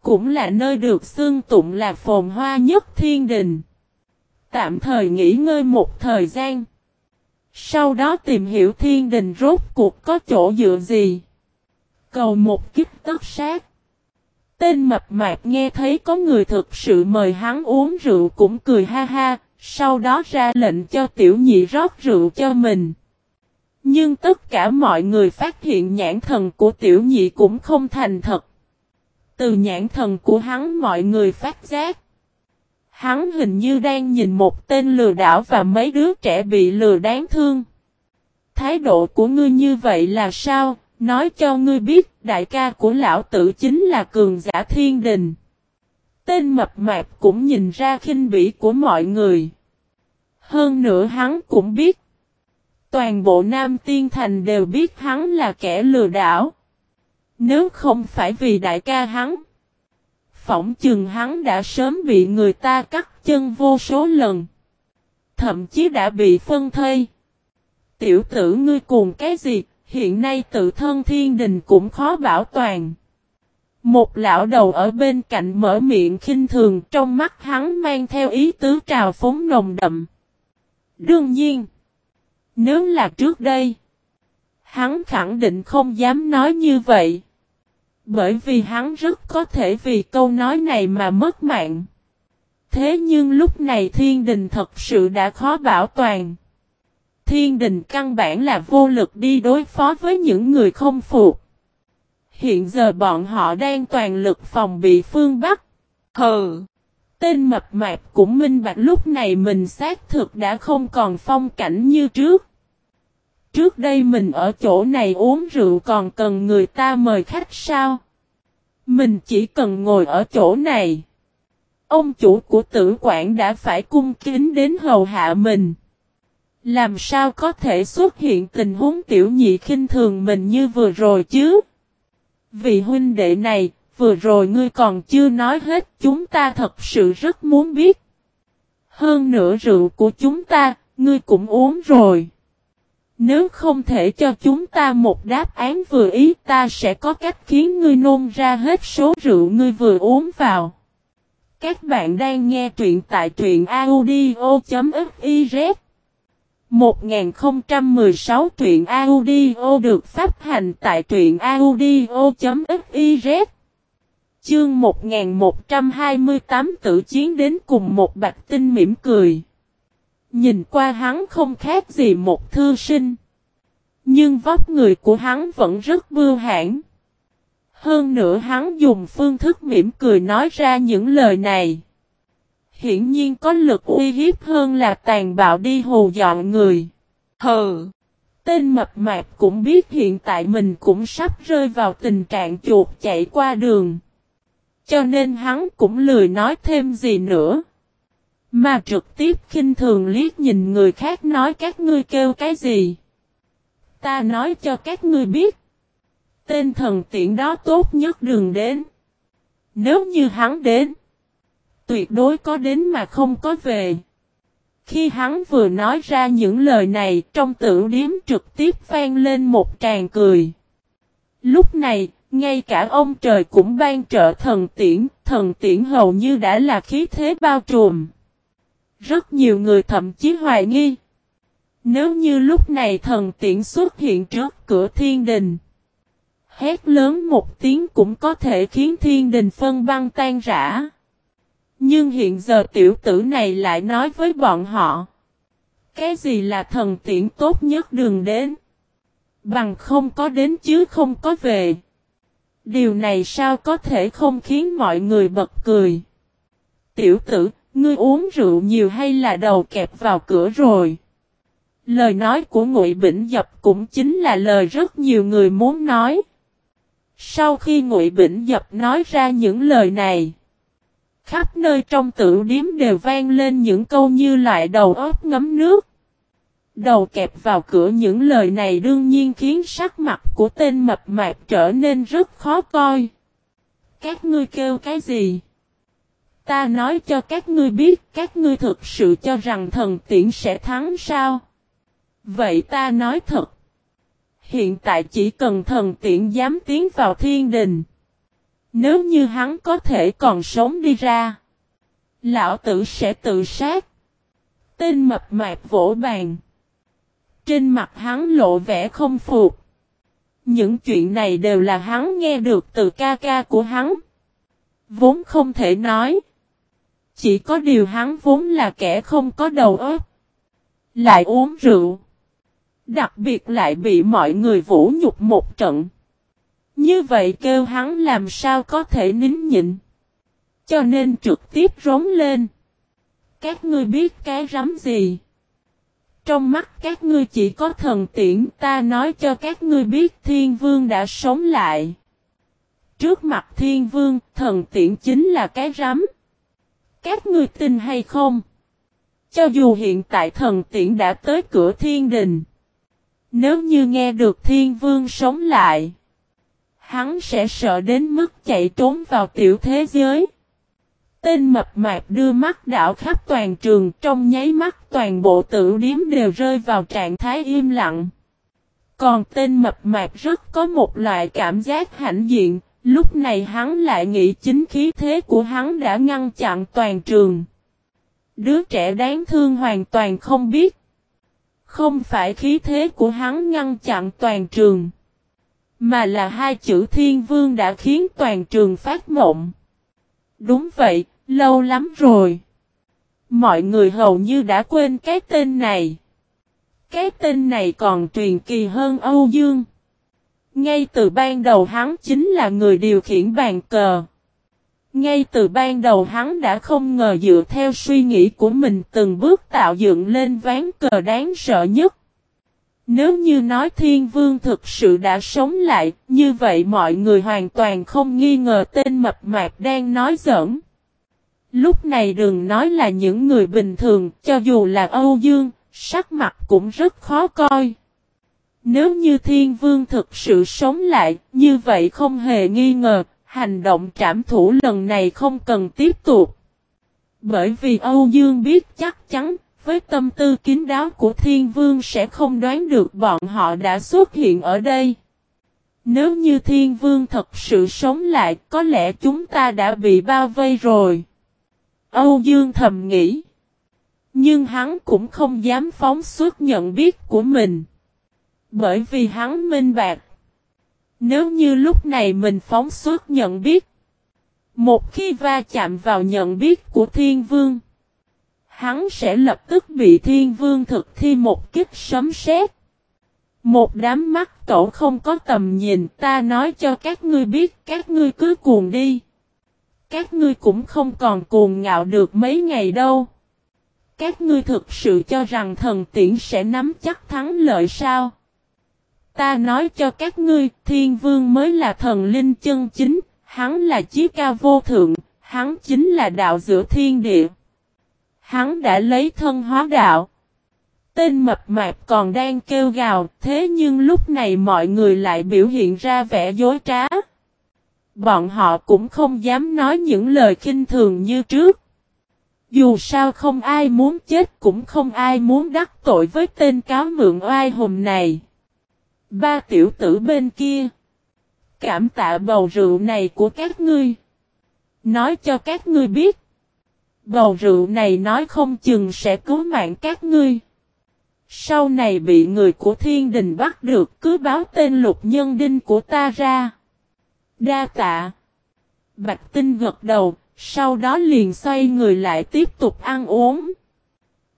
Cũng là nơi được xương tụng là phồn hoa nhất thiên đình. Tạm thời nghỉ ngơi một thời gian. Sau đó tìm hiểu thiên đình rốt cuộc có chỗ dựa gì. Cầu một kích tất sát. Tên mập mạp nghe thấy có người thực sự mời hắn uống rượu cũng cười ha ha, sau đó ra lệnh cho tiểu nhị rót rượu cho mình. Nhưng tất cả mọi người phát hiện nhãn thần của tiểu nhị cũng không thành thật. Từ nhãn thần của hắn mọi người phát giác. Hắn hình như đang nhìn một tên lừa đảo và mấy đứa trẻ bị lừa đáng thương. Thái độ của ngươi như vậy là sao? Nói cho ngươi biết đại ca của lão tử chính là cường giả thiên đình. Tên mập mạp cũng nhìn ra khinh bỉ của mọi người. Hơn nữa hắn cũng biết. Toàn bộ Nam Tiên Thành đều biết hắn là kẻ lừa đảo. Nếu không phải vì đại ca hắn. Phỏng chừng hắn đã sớm bị người ta cắt chân vô số lần. Thậm chí đã bị phân thây. Tiểu tử ngươi cùng cái gì, hiện nay tự thân thiên đình cũng khó bảo toàn. Một lão đầu ở bên cạnh mở miệng khinh thường trong mắt hắn mang theo ý tứ trào phóng nồng đậm. Đương nhiên, nếu là trước đây, hắn khẳng định không dám nói như vậy. Bởi vì hắn rất có thể vì câu nói này mà mất mạng. Thế nhưng lúc này thiên đình thật sự đã khó bảo toàn. Thiên đình căn bản là vô lực đi đối phó với những người không phục. Hiện giờ bọn họ đang toàn lực phòng bị phương Bắc. Hừ! Tên mập mạp cũng minh bạch lúc này mình xác thực đã không còn phong cảnh như trước. Trước đây mình ở chỗ này uống rượu còn cần người ta mời khách sao? Mình chỉ cần ngồi ở chỗ này. Ông chủ của tử quản đã phải cung kính đến hầu hạ mình. Làm sao có thể xuất hiện tình huống tiểu nhị khinh thường mình như vừa rồi chứ? Vì huynh đệ này, vừa rồi ngươi còn chưa nói hết chúng ta thật sự rất muốn biết. Hơn nữa rượu của chúng ta, ngươi cũng uống rồi. Nếu không thể cho chúng ta một đáp án vừa ý ta sẽ có cách khiến ngươi nôn ra hết số rượu ngươi vừa uống vào. Các bạn đang nghe truyện tại truyện audio.fif 1016 truyện audio được phát hành tại truyện audio.fiz Chương 1128 tự chiến đến cùng một bạch tinh mỉm cười. Nhìn qua hắn không khác gì một thư sinh. Nhưng vóc người của hắn vẫn rất bưu hãn. Hơn nữa hắn dùng phương thức mỉm cười nói ra những lời này. Hiển nhiên có lực uy hiếp hơn là tàn bạo đi hù dọn người. Hừ! Tên mập mạp cũng biết hiện tại mình cũng sắp rơi vào tình trạng chuột chạy qua đường. Cho nên hắn cũng lười nói thêm gì nữa. Mà trực tiếp khinh thường liếc nhìn người khác nói, các ngươi kêu cái gì. Ta nói cho các ngươi biết. Tên thần tiện đó tốt nhất đừng đến. Nếu như hắn đến. Tuyệt đối có đến mà không có về. Khi hắn vừa nói ra những lời này trong tử điếm trực tiếp vang lên một tràng cười. Lúc này, ngay cả ông trời cũng ban trợ thần tiễn, thần tiễn hầu như đã là khí thế bao trùm. Rất nhiều người thậm chí hoài nghi. Nếu như lúc này thần tiễn xuất hiện trước cửa thiên đình. Hét lớn một tiếng cũng có thể khiến thiên đình phân băng tan rã. Nhưng hiện giờ tiểu tử này lại nói với bọn họ. Cái gì là thần tiễn tốt nhất đường đến. Bằng không có đến chứ không có về. Điều này sao có thể không khiến mọi người bật cười. Tiểu tử, ngươi uống rượu nhiều hay là đầu kẹp vào cửa rồi? Lời nói của Ngụy Bỉnh Dập cũng chính là lời rất nhiều người muốn nói. Sau khi Ngụy Bỉnh Dập nói ra những lời này, khắp nơi trong tử điếm đều vang lên những câu như loại đầu óc ngấm nước. Đầu kẹp vào cửa những lời này đương nhiên khiến sắc mặt của tên mập mạp trở nên rất khó coi. Các ngươi kêu cái gì? Ta nói cho các ngươi biết, các ngươi thực sự cho rằng thần tiễn sẽ thắng sao? Vậy ta nói thật. Hiện tại chỉ cần thần tiện dám tiến vào thiên đình. Nếu như hắn có thể còn sống đi ra. Lão tử sẽ tự sát. Tên mập mạp vỗ bàn. Trên mặt hắn lộ vẻ không phục. Những chuyện này đều là hắn nghe được từ ca ca của hắn. Vốn không thể nói. Chỉ có điều hắn vốn là kẻ không có đầu óc. Lại uống rượu. Đặc biệt lại bị mọi người vũ nhục một trận. Như vậy kêu hắn làm sao có thể nín nhịn. Cho nên trực tiếp rống lên. Các ngươi biết cái rắm gì? Trong mắt các ngươi chỉ có thần tiễn ta nói cho các ngươi biết thiên vương đã sống lại. Trước mặt thiên vương, thần tiễn chính là cái rắm. Các ngươi tin hay không? Cho dù hiện tại thần tiễn đã tới cửa thiên đình. Nếu như nghe được thiên vương sống lại. Hắn sẽ sợ đến mức chạy trốn vào tiểu thế giới. Tên mập mạp đưa mắt đảo khắp toàn trường trong nháy mắt toàn bộ tử điếm đều rơi vào trạng thái im lặng. Còn tên mập mạp rất có một loại cảm giác hãnh diện, lúc này hắn lại nghĩ chính khí thế của hắn đã ngăn chặn toàn trường. Đứa trẻ đáng thương hoàn toàn không biết. Không phải khí thế của hắn ngăn chặn toàn trường. Mà là hai chữ thiên vương đã khiến toàn trường phát mộng. Đúng vậy, lâu lắm rồi. Mọi người hầu như đã quên cái tên này. Cái tên này còn truyền kỳ hơn Âu Dương. Ngay từ ban đầu hắn chính là người điều khiển bàn cờ. Ngay từ ban đầu hắn đã không ngờ dựa theo suy nghĩ của mình từng bước tạo dựng lên ván cờ đáng sợ nhất. Nếu như nói thiên vương thực sự đã sống lại, như vậy mọi người hoàn toàn không nghi ngờ tên mập mạp đang nói giỡn. Lúc này đừng nói là những người bình thường, cho dù là Âu Dương, sắc mặt cũng rất khó coi. Nếu như thiên vương thực sự sống lại, như vậy không hề nghi ngờ, hành động trảm thủ lần này không cần tiếp tục. Bởi vì Âu Dương biết chắc chắn, với tâm tư kín đáo của thiên vương sẽ không đoán được bọn họ đã xuất hiện ở đây. Nếu như thiên vương thật sự sống lại, có lẽ chúng ta đã bị bao vây rồi. Âu Dương thầm nghĩ. Nhưng hắn cũng không dám phóng suốt nhận biết của mình. Bởi vì hắn minh bạc. Nếu như lúc này mình phóng suốt nhận biết. Một khi va chạm vào nhận biết của thiên vương. Hắn sẽ lập tức bị thiên vương thực thi một kích sấm sét. Một đám mắt cậu không có tầm nhìn ta nói cho các ngươi biết các ngươi cứ cuồng đi. Các ngươi cũng không còn cuồng ngạo được mấy ngày đâu. Các ngươi thực sự cho rằng thần tiễn sẽ nắm chắc thắng lợi sao? Ta nói cho các ngươi, thiên vương mới là thần linh chân chính, hắn là chí cao vô thượng, hắn chính là đạo giữa thiên địa. Hắn đã lấy thân hóa đạo. Tên mập mạp còn đang kêu gào, thế nhưng lúc này mọi người lại biểu hiện ra vẻ dối trá. Bọn họ cũng không dám nói những lời khinh thường như trước. Dù sao không ai muốn chết cũng không ai muốn đắc tội với tên cáo mượn oai hùng này. Ba tiểu tử bên kia. Cảm tạ bầu rượu này của các ngươi. Nói cho các ngươi biết. Bầu rượu này nói không chừng sẽ cứu mạng các ngươi. Sau này bị người của thiên đình bắt được cứ báo tên lục nhân đinh của ta ra. Đa tạ. Bạch tinh gật đầu, sau đó liền xoay người lại tiếp tục ăn uống.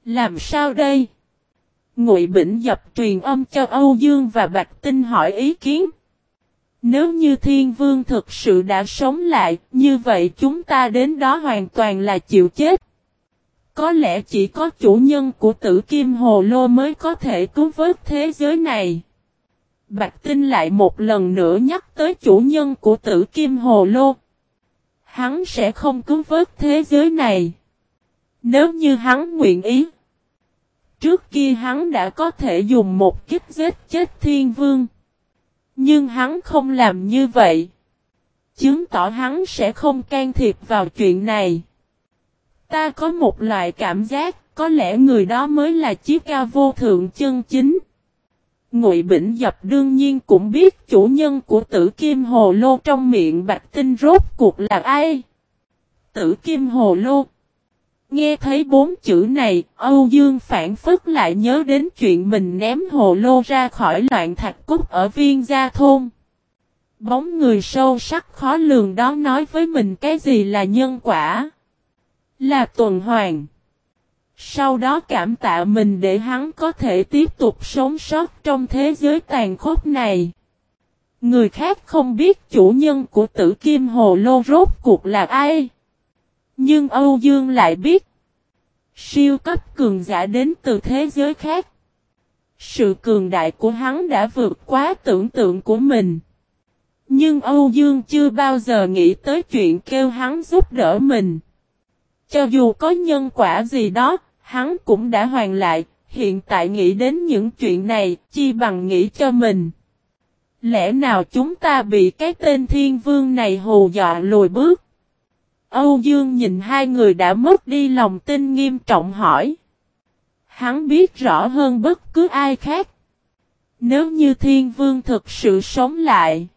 Làm sao đây? Ngụy Bỉnh dập truyền âm cho Âu Dương và Bạch Tinh hỏi ý kiến. Nếu như Thiên Vương thực sự đã sống lại, như vậy chúng ta đến đó hoàn toàn là chịu chết. Có lẽ chỉ có chủ nhân của tử Kim Hồ Lô mới có thể cứu vớt thế giới này. Bạch Tinh lại một lần nữa nhắc tới chủ nhân của tử Kim Hồ Lô. Hắn sẽ không cứu vớt thế giới này. Nếu như hắn nguyện ý. Trước kia hắn đã có thể dùng một kích giết chết thiên vương. Nhưng hắn không làm như vậy. Chứng tỏ hắn sẽ không can thiệp vào chuyện này. Ta có một loại cảm giác, có lẽ người đó mới là chiếc ca vô thượng chân chính. Ngụy Bỉnh Dập đương nhiên cũng biết chủ nhân của tử kim hồ lô trong miệng bạch tinh rốt cuộc là ai. Tử kim hồ lô. Nghe thấy bốn chữ này, Âu Dương phản phức lại nhớ đến chuyện mình ném hồ lô ra khỏi loạn thạch cúc ở viên gia thôn. Bóng người sâu sắc khó lường đó nói với mình cái gì là nhân quả. Là tuần hoàn. Sau đó cảm tạ mình để hắn có thể tiếp tục sống sót trong thế giới tàn khốc này. Người khác không biết chủ nhân của tử kim hồ lô rốt cuộc là ai. Nhưng Âu Dương lại biết. Siêu cấp cường giả đến từ thế giới khác. Sự cường đại của hắn đã vượt quá tưởng tượng của mình. Nhưng Âu Dương chưa bao giờ nghĩ tới chuyện kêu hắn giúp đỡ mình. Cho dù có nhân quả gì đó, hắn cũng đã hoàn lại, hiện tại nghĩ đến những chuyện này, chi bằng nghĩ cho mình. Lẽ nào chúng ta bị cái tên thiên vương này hù dọa lùi bước? Âu Dương nhìn hai người đã mất đi lòng tin nghiêm trọng hỏi. Hắn biết rõ hơn bất cứ ai khác. Nếu như thiên vương thực sự sống lại.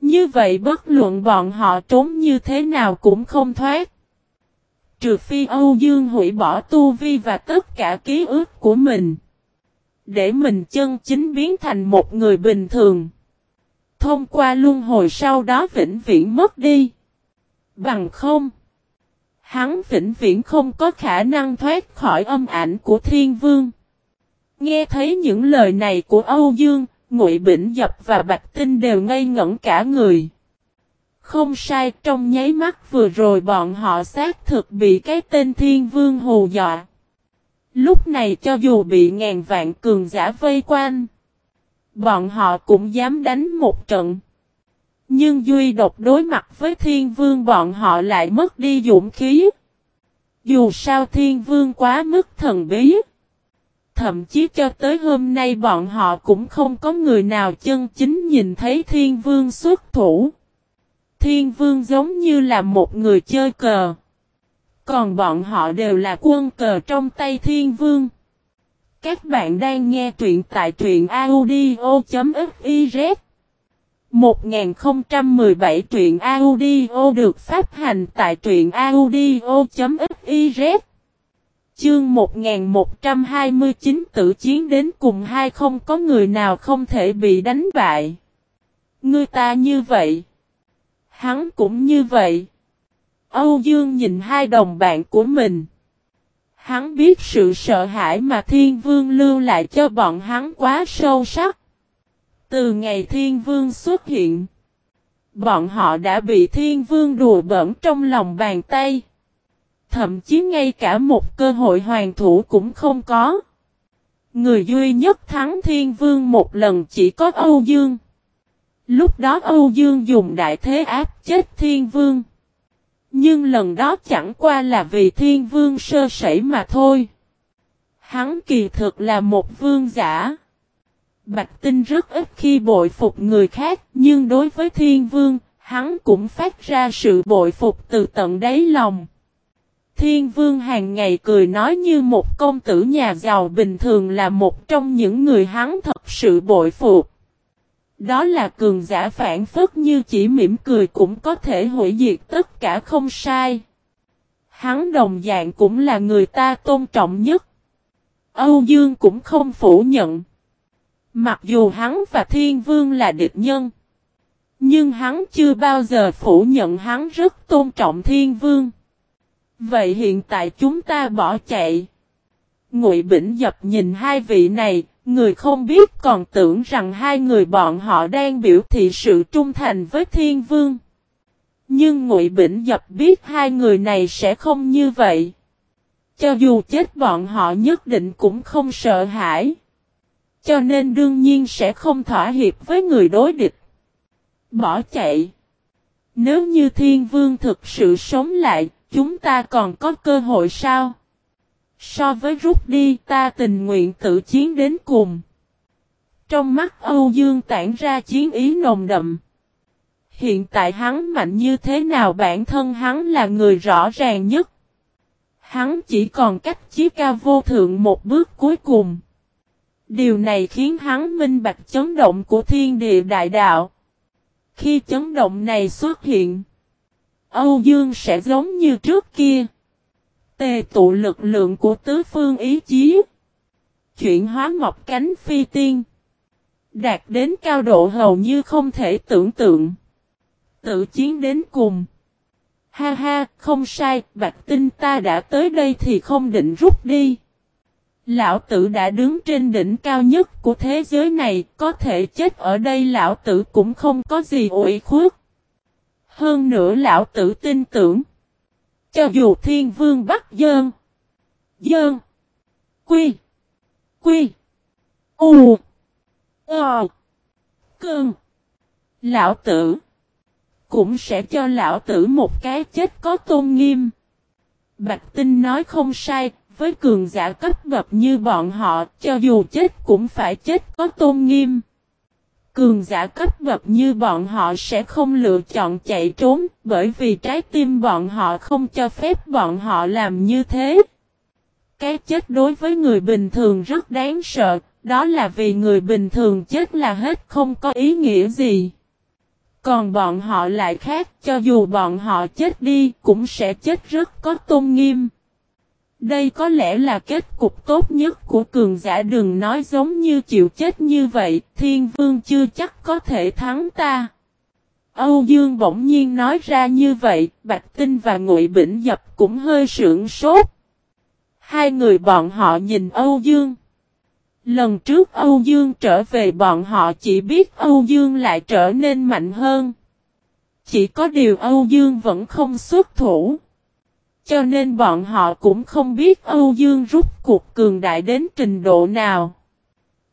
Như vậy bất luận bọn họ trốn như thế nào cũng không thoát. Trừ phi Âu Dương hủy bỏ tu vi và tất cả ký ức của mình. Để mình chân chính biến thành một người bình thường. Thông qua luân hồi sau đó vĩnh viễn mất đi. Bằng không. Hắn vĩnh viễn không có khả năng thoát khỏi âm ảnh của thiên vương. Nghe thấy những lời này của Âu Dương, Ngụy Bỉnh Dập và Bạch Tinh đều ngây ngẩn cả người. Không sai, trong nháy mắt vừa rồi bọn họ xác thực bị cái tên Thiên Vương hù dọa. Lúc này cho dù bị ngàn vạn cường giả vây quanh, bọn họ cũng dám đánh một trận. Nhưng duy độc đối mặt với Thiên Vương bọn họ lại mất đi dũng khí. Dù sao Thiên Vương quá mức thần bí. Thậm chí cho tới hôm nay bọn họ cũng không có người nào chân chính nhìn thấy Thiên Vương xuất thủ. Thiên Vương giống như là một người chơi cờ. Còn bọn họ đều là quân cờ trong tay Thiên Vương. Các bạn đang nghe truyện tại truyện audio.fiz 1017 truyện audio được phát hành tại truyện audio.fiz Chương 1129 tự chiến đến cùng hai không có người nào không thể bị đánh bại. Người ta như vậy. Hắn cũng như vậy. Âu Dương nhìn hai đồng bạn của mình. Hắn biết sự sợ hãi mà Thiên Vương lưu lại cho bọn hắn quá sâu sắc. Từ ngày Thiên Vương xuất hiện, bọn họ đã bị Thiên Vương đùa bẩn trong lòng bàn tay. Thậm chí ngay cả một cơ hội hoàn thủ cũng không có. Người duy nhất thắng Thiên Vương một lần chỉ có Âu Dương. Lúc đó Âu Dương dùng đại thế áp chết Thiên Vương. Nhưng lần đó chẳng qua là vì Thiên Vương sơ sẩy mà thôi. Hắn kỳ thực là một vương giả. Bạch Tinh rất ít khi bội phục người khác, nhưng đối với Thiên Vương, hắn cũng phát ra sự bội phục từ tận đáy lòng. Thiên Vương hàng ngày cười nói như một công tử nhà giàu bình thường là một trong những người hắn thật sự bội phục. Đó là cường giả phản phất như chỉ mỉm cười cũng có thể hủy diệt tất cả không sai. Hắn đồng dạng cũng là người ta tôn trọng nhất. Âu Dương cũng không phủ nhận. Mặc dù hắn và Thiên Vương là địch nhân. Nhưng hắn chưa bao giờ phủ nhận hắn rất tôn trọng Thiên Vương. Vậy hiện tại chúng ta bỏ chạy. Ngụy Bỉnh Dập nhìn hai vị này, người không biết còn tưởng rằng hai người bọn họ đang biểu thị sự trung thành với Thiên Vương. Nhưng Ngụy Bỉnh Dập biết hai người này sẽ không như vậy. Cho dù chết bọn họ nhất định cũng không sợ hãi. Cho nên đương nhiên sẽ không thỏa hiệp với người đối địch. Bỏ chạy. Nếu như Thiên Vương thực sự sống lại, chúng ta còn có cơ hội sao? So với rút đi ta tình nguyện tự chiến đến cùng. Trong mắt Âu Dương tản ra chiến ý nồng đậm. Hiện tại hắn mạnh như thế nào bản thân hắn là người rõ ràng nhất. Hắn chỉ còn cách chí ca vô thượng một bước cuối cùng. Điều này khiến hắn minh bạch chấn động của thiên địa đại đạo. Khi chấn động này xuất hiện, Âu Dương sẽ giống như trước kia. Tề tụ lực lượng của tứ phương ý chí. Chuyển hóa ngọc cánh phi tiên. Đạt đến cao độ hầu như không thể tưởng tượng. Tự chiến đến cùng. Ha ha, không sai, bạch tinh ta đã tới đây thì không định rút đi. Lão tử đã đứng trên đỉnh cao nhất của thế giới này, có thể chết ở đây lão tử cũng không có gì ủy khuất. Hơn nữa lão tử tin tưởng. Cho dù thiên vương bắt dơn. Dơn. Quy. Quy. U. Ờ. Cơn. Lão tử. Cũng sẽ cho lão tử một cái chết có tôn nghiêm. Bạch tinh nói không sai, với cường giả cấp bậc như bọn họ, cho dù chết cũng phải chết có tôn nghiêm. Cường giả cấp bậc như bọn họ sẽ không lựa chọn chạy trốn, bởi vì trái tim bọn họ không cho phép bọn họ làm như thế. Cái chết đối với người bình thường rất đáng sợ, đó là vì người bình thường chết là hết không có ý nghĩa gì. Còn bọn họ lại khác, cho dù bọn họ chết đi, cũng sẽ chết rất có tôn nghiêm. Đây có lẽ là kết cục tốt nhất của cường giả đừng nói giống như chịu chết như vậy, thiên vương chưa chắc có thể thắng ta. Âu Dương bỗng nhiên nói ra như vậy, Bạch Tinh và Ngụy Bỉnh Dập cũng hơi sượng sốt. Hai người bọn họ nhìn Âu Dương. Lần trước Âu Dương trở về bọn họ chỉ biết Âu Dương lại trở nên mạnh hơn. Chỉ có điều Âu Dương vẫn không xuất thủ. Cho nên bọn họ cũng không biết Âu Dương rút cuộc cường đại đến trình độ nào.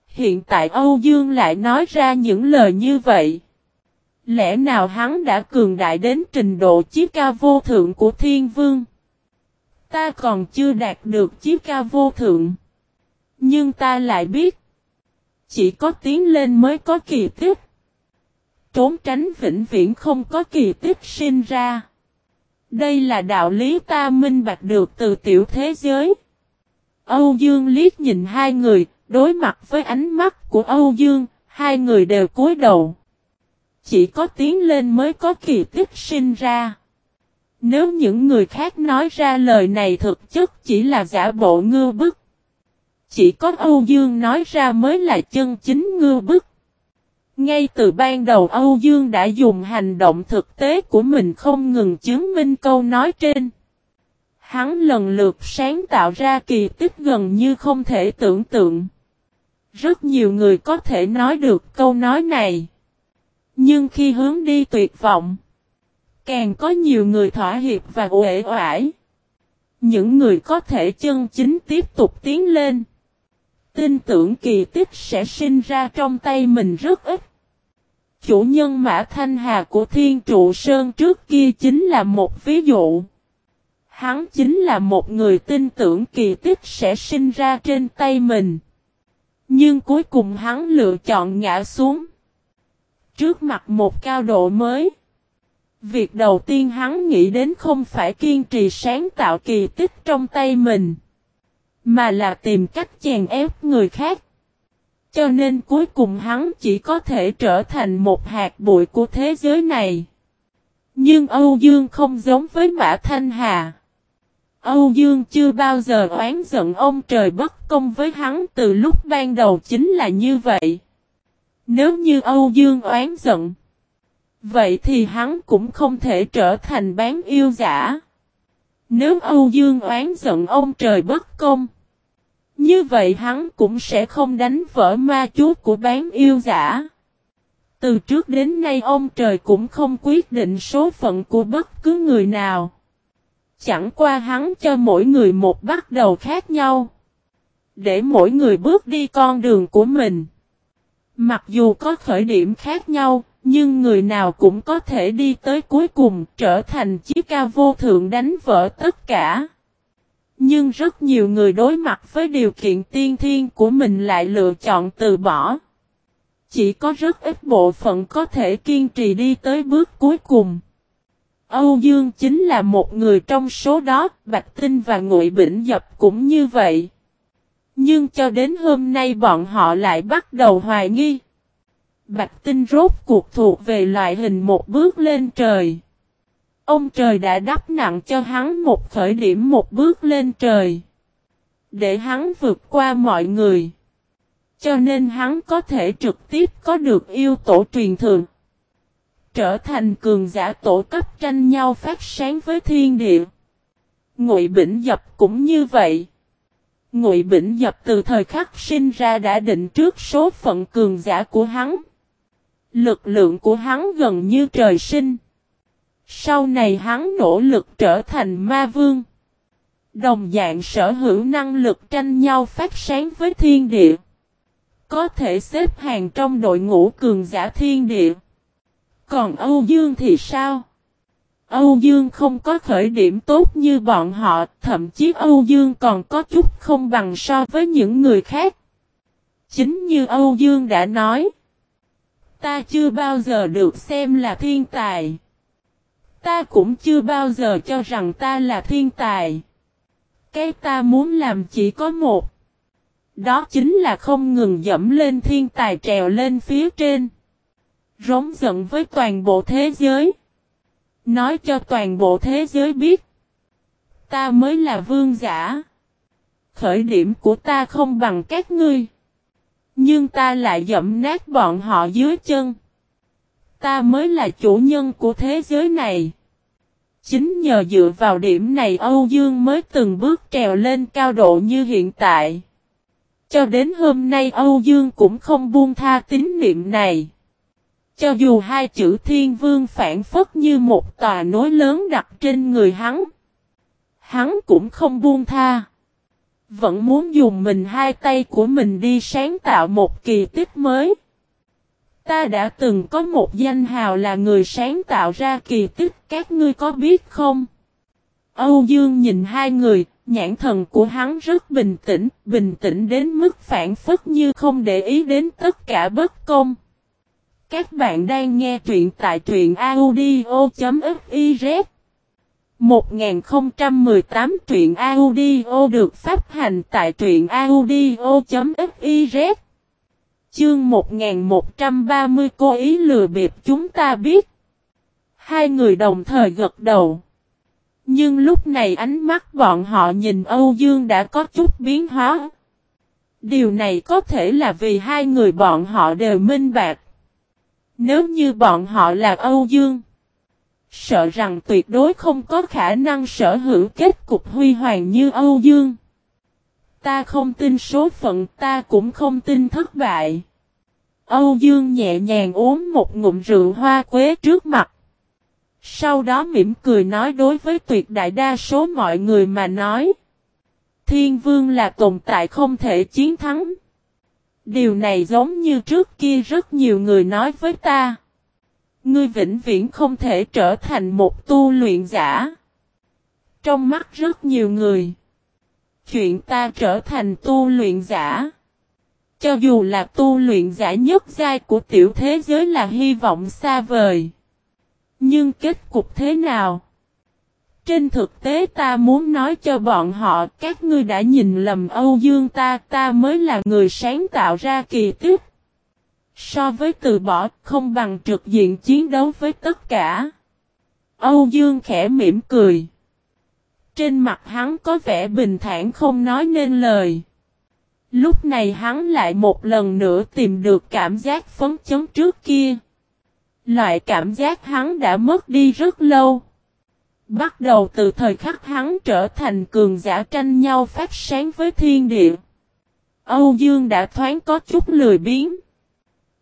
Hiện tại Âu Dương lại nói ra những lời như vậy. Lẽ nào hắn đã cường đại đến trình độ chiếc ca vô thượng của thiên vương? Ta còn chưa đạt được chiếc ca vô thượng. Nhưng ta lại biết. Chỉ có tiến lên mới có kỳ tích. Trốn tránh vĩnh viễn không có kỳ tích sinh ra. Đây là đạo lý ta minh bạch được từ tiểu thế giới. Âu Dương liếc nhìn hai người, đối mặt với ánh mắt của Âu Dương, hai người đều cúi đầu. Chỉ có tiến lên mới có kỳ tích sinh ra. Nếu những người khác nói ra lời này thực chất chỉ là giả bộ ngư bức. Chỉ có Âu Dương nói ra mới là chân chính ngư bức. Ngay từ ban đầu Âu Dương đã dùng hành động thực tế của mình không ngừng chứng minh câu nói trên. Hắn lần lượt sáng tạo ra kỳ tích gần như không thể tưởng tượng. Rất nhiều người có thể nói được câu nói này. Nhưng khi hướng đi tuyệt vọng, càng có nhiều người thỏa hiệp và uể oải. Những người có thể chân chính tiếp tục tiến lên. Tin tưởng kỳ tích sẽ sinh ra trong tay mình rất ít. Chủ nhân Mã Thanh Hà của Thiên Trụ Sơn trước kia chính là một ví dụ. Hắn chính là một người tin tưởng kỳ tích sẽ sinh ra trên tay mình. Nhưng cuối cùng hắn lựa chọn ngã xuống. Trước mặt một cao độ mới. Việc đầu tiên hắn nghĩ đến không phải kiên trì sáng tạo kỳ tích trong tay mình. Mà là tìm cách chèn ép người khác. Cho nên cuối cùng hắn chỉ có thể trở thành một hạt bụi của thế giới này. Nhưng Âu Dương không giống với Mã Thanh Hà. Âu Dương chưa bao giờ oán giận ông trời bất công với hắn từ lúc ban đầu chính là như vậy. Nếu như Âu Dương oán giận, vậy thì hắn cũng không thể trở thành bán yêu giả. Nếu Âu Dương oán giận ông trời bất công, như vậy hắn cũng sẽ không đánh vỡ ma chú của bán yêu giả. Từ trước đến nay ông trời cũng không quyết định số phận của bất cứ người nào. Chẳng qua hắn cho mỗi người một bắt đầu khác nhau. Để mỗi người bước đi con đường của mình. Mặc dù có khởi điểm khác nhau, nhưng người nào cũng có thể đi tới cuối cùng trở thành chiếc ca vô thượng đánh vỡ tất cả. Nhưng rất nhiều người đối mặt với điều kiện tiên thiên của mình lại lựa chọn từ bỏ. Chỉ có rất ít bộ phận có thể kiên trì đi tới bước cuối cùng. Âu Dương chính là một người trong số đó, Bạch Tinh và Ngụy Bỉnh Dập cũng như vậy. Nhưng cho đến hôm nay bọn họ lại bắt đầu hoài nghi. Bạch tinh rốt cuộc thuộc về loại hình một bước lên trời. Ông trời đã đắp nặng cho hắn một khởi điểm một bước lên trời. Để hắn vượt qua mọi người. Cho nên hắn có thể trực tiếp có được yêu tổ truyền thường. Trở thành cường giả tổ cấp tranh nhau phát sáng với thiên địa. Ngụy Bỉnh Dập cũng như vậy. Ngụy Bỉnh Dập từ thời khắc sinh ra đã định trước số phận cường giả của hắn. Lực lượng của hắn gần như trời sinh. Sau này hắn nỗ lực trở thành ma vương. Đồng dạng sở hữu năng lực tranh nhau phát sáng với thiên địa. Có thể xếp hàng trong đội ngũ cường giả thiên địa. Còn Âu Dương thì sao? Âu Dương không có khởi điểm tốt như bọn họ, thậm chí Âu Dương còn có chút không bằng so với những người khác. Chính như Âu Dương đã nói, ta chưa bao giờ được xem là thiên tài. Ta cũng chưa bao giờ cho rằng ta là thiên tài. Cái ta muốn làm chỉ có một. Đó chính là không ngừng dẫm lên thiên tài trèo lên phía trên. Rống giận với toàn bộ thế giới. Nói cho toàn bộ thế giới biết. Ta mới là vương giả. Khởi điểm của ta không bằng các ngươi. Nhưng ta lại dẫm nát bọn họ dưới chân. Ta mới là chủ nhân của thế giới này. Chính nhờ dựa vào điểm này Âu Dương mới từng bước trèo lên cao độ như hiện tại. Cho đến hôm nay Âu Dương cũng không buông tha tín niệm này. Cho dù hai chữ thiên vương phản phất như một tòa nối lớn đặt trên người hắn. Hắn cũng không buông tha. Vẫn muốn dùng mình hai tay của mình đi sáng tạo một kỳ tích mới. Ta đã từng có một danh hào là người sáng tạo ra kỳ tích các ngươi có biết không? Âu Dương nhìn hai người, nhãn thần của hắn rất bình tĩnh, bình tĩnh đến mức phản phất như không để ý đến tất cả bất công. Các bạn đang nghe truyện tại truyện audio.fiz 1018 truyện audio được phát hành tại truyện audio.fiz Chương 1130 cố ý lừa bịp chúng ta biết. Hai người đồng thời gật đầu. Nhưng lúc này ánh mắt bọn họ nhìn Âu Dương đã có chút biến hóa. Điều này có thể là vì hai người bọn họ đều minh bạc. Nếu như bọn họ là Âu Dương, sợ rằng tuyệt đối không có khả năng sở hữu kết cục huy hoàng như Âu Dương. Ta không tin số phận ta cũng không tin thất bại. Âu Dương nhẹ nhàng uống một ngụm rượu hoa quế trước mặt. Sau đó mỉm cười nói đối với tuyệt đại đa số mọi người mà nói. Thiên vương là tồn tại không thể chiến thắng. Điều này giống như trước kia rất nhiều người nói với ta. Ngươi vĩnh viễn không thể trở thành một tu luyện giả. Trong mắt rất nhiều người. Chuyện ta trở thành tu luyện giả. Cho dù là tu luyện giả nhất giai của tiểu thế giới là hy vọng xa vời. Nhưng kết cục thế nào? Trên thực tế ta muốn nói cho bọn họ, các ngươi đã nhìn lầm Âu Dương ta ta mới là người sáng tạo ra kỳ tích. So với từ bỏ, không bằng trực diện chiến đấu với tất cả. Âu Dương khẽ mỉm cười. Trên mặt hắn có vẻ bình thản không nói nên lời. Lúc này hắn lại một lần nữa tìm được cảm giác phấn chấn trước kia. Loại cảm giác hắn đã mất đi rất lâu. Bắt đầu từ thời khắc hắn trở thành cường giả tranh nhau phát sáng với thiên địa. Âu Dương đã thoáng có chút lười biếng.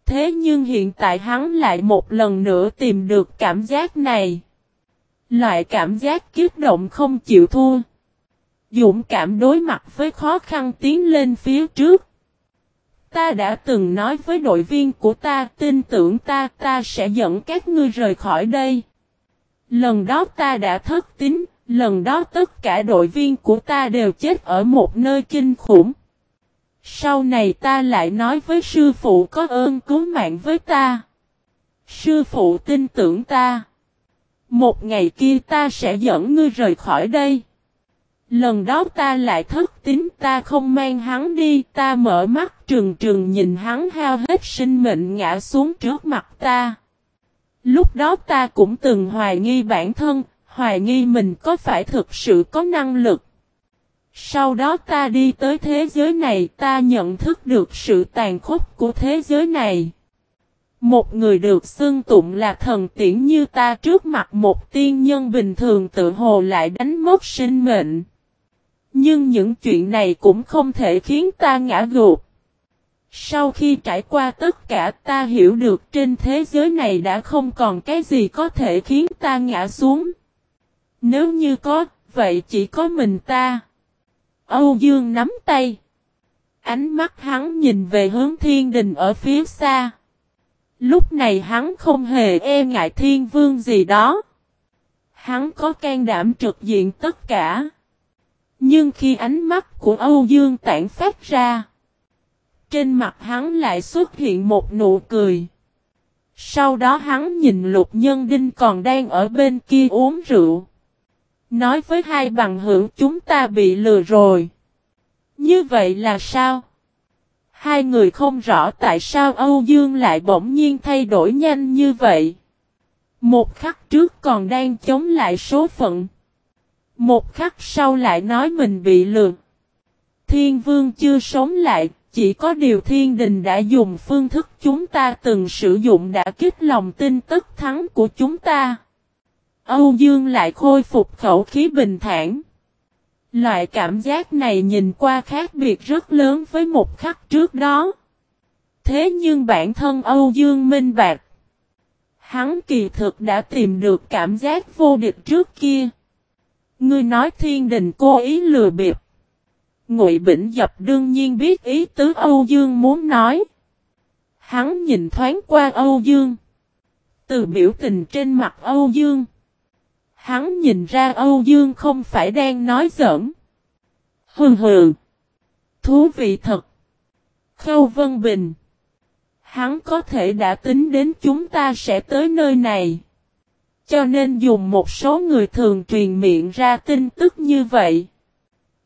Thế nhưng hiện tại hắn lại một lần nữa tìm được cảm giác này. Loại cảm giác kiếp động không chịu thua. Dũng cảm đối mặt với khó khăn tiến lên phía trước. Ta đã từng nói với đội viên của ta tin tưởng ta ta sẽ dẫn các ngươi rời khỏi đây. Lần đó ta đã thất tính, lần đó tất cả đội viên của ta đều chết ở một nơi kinh khủng. Sau này ta lại nói với sư phụ có ơn cứu mạng với ta. Sư phụ tin tưởng ta. Một ngày kia ta sẽ dẫn ngươi rời khỏi đây. Lần đó ta lại thất tín ta không mang hắn đi, ta mở mắt trừng trừng nhìn hắn hao hết sinh mệnh ngã xuống trước mặt ta. Lúc đó ta cũng từng hoài nghi bản thân, hoài nghi mình có phải thực sự có năng lực. Sau đó ta đi tới thế giới này ta nhận thức được sự tàn khốc của thế giới này. Một người được xưng tụng là thần tiễn như ta trước mặt một tiên nhân bình thường tự hồ lại đánh mất sinh mệnh. Nhưng những chuyện này cũng không thể khiến ta ngã gục. Sau khi trải qua tất cả ta hiểu được trên thế giới này đã không còn cái gì có thể khiến ta ngã xuống. Nếu như có, vậy chỉ có mình ta. Âu Dương nắm tay. Ánh mắt hắn nhìn về hướng thiên đình ở phía xa. Lúc này hắn không hề e ngại thiên vương gì đó. Hắn có can đảm trực diện tất cả. Nhưng khi ánh mắt của Âu Dương tản phát ra. Trên mặt hắn lại xuất hiện một nụ cười. Sau đó hắn nhìn lục nhân đinh còn đang ở bên kia uống rượu. Nói với hai bằng hữu, chúng ta bị lừa rồi. Như vậy là sao? Hai người không rõ tại sao Âu Dương lại bỗng nhiên thay đổi nhanh như vậy. Một khắc trước còn đang chống lại số phận. Một khắc sau lại nói mình bị lừa. Thiên vương chưa sống lại, chỉ có điều thiên đình đã dùng phương thức chúng ta từng sử dụng đã kích lòng tin tức thắng của chúng ta. Âu Dương lại khôi phục khẩu khí bình thản. Loại cảm giác này nhìn qua khác biệt rất lớn với một khắc trước đó. Thế nhưng bản thân Âu Dương minh bạc. Hắn kỳ thực đã tìm được cảm giác vô địch trước kia. Ngươi nói thiên đình cố ý lừa bịp. Ngụy Bỉnh Dập đương nhiên biết ý tứ Âu Dương muốn nói. Hắn nhìn thoáng qua Âu Dương. Từ biểu tình trên mặt Âu Dương. Hắn nhìn ra Âu Dương không phải đang nói giỡn. Hừ hừ. Thú vị thật. Khâu Vân Bình. Hắn có thể đã tính đến chúng ta sẽ tới nơi này. Cho nên dùng một số người thường truyền miệng ra tin tức như vậy.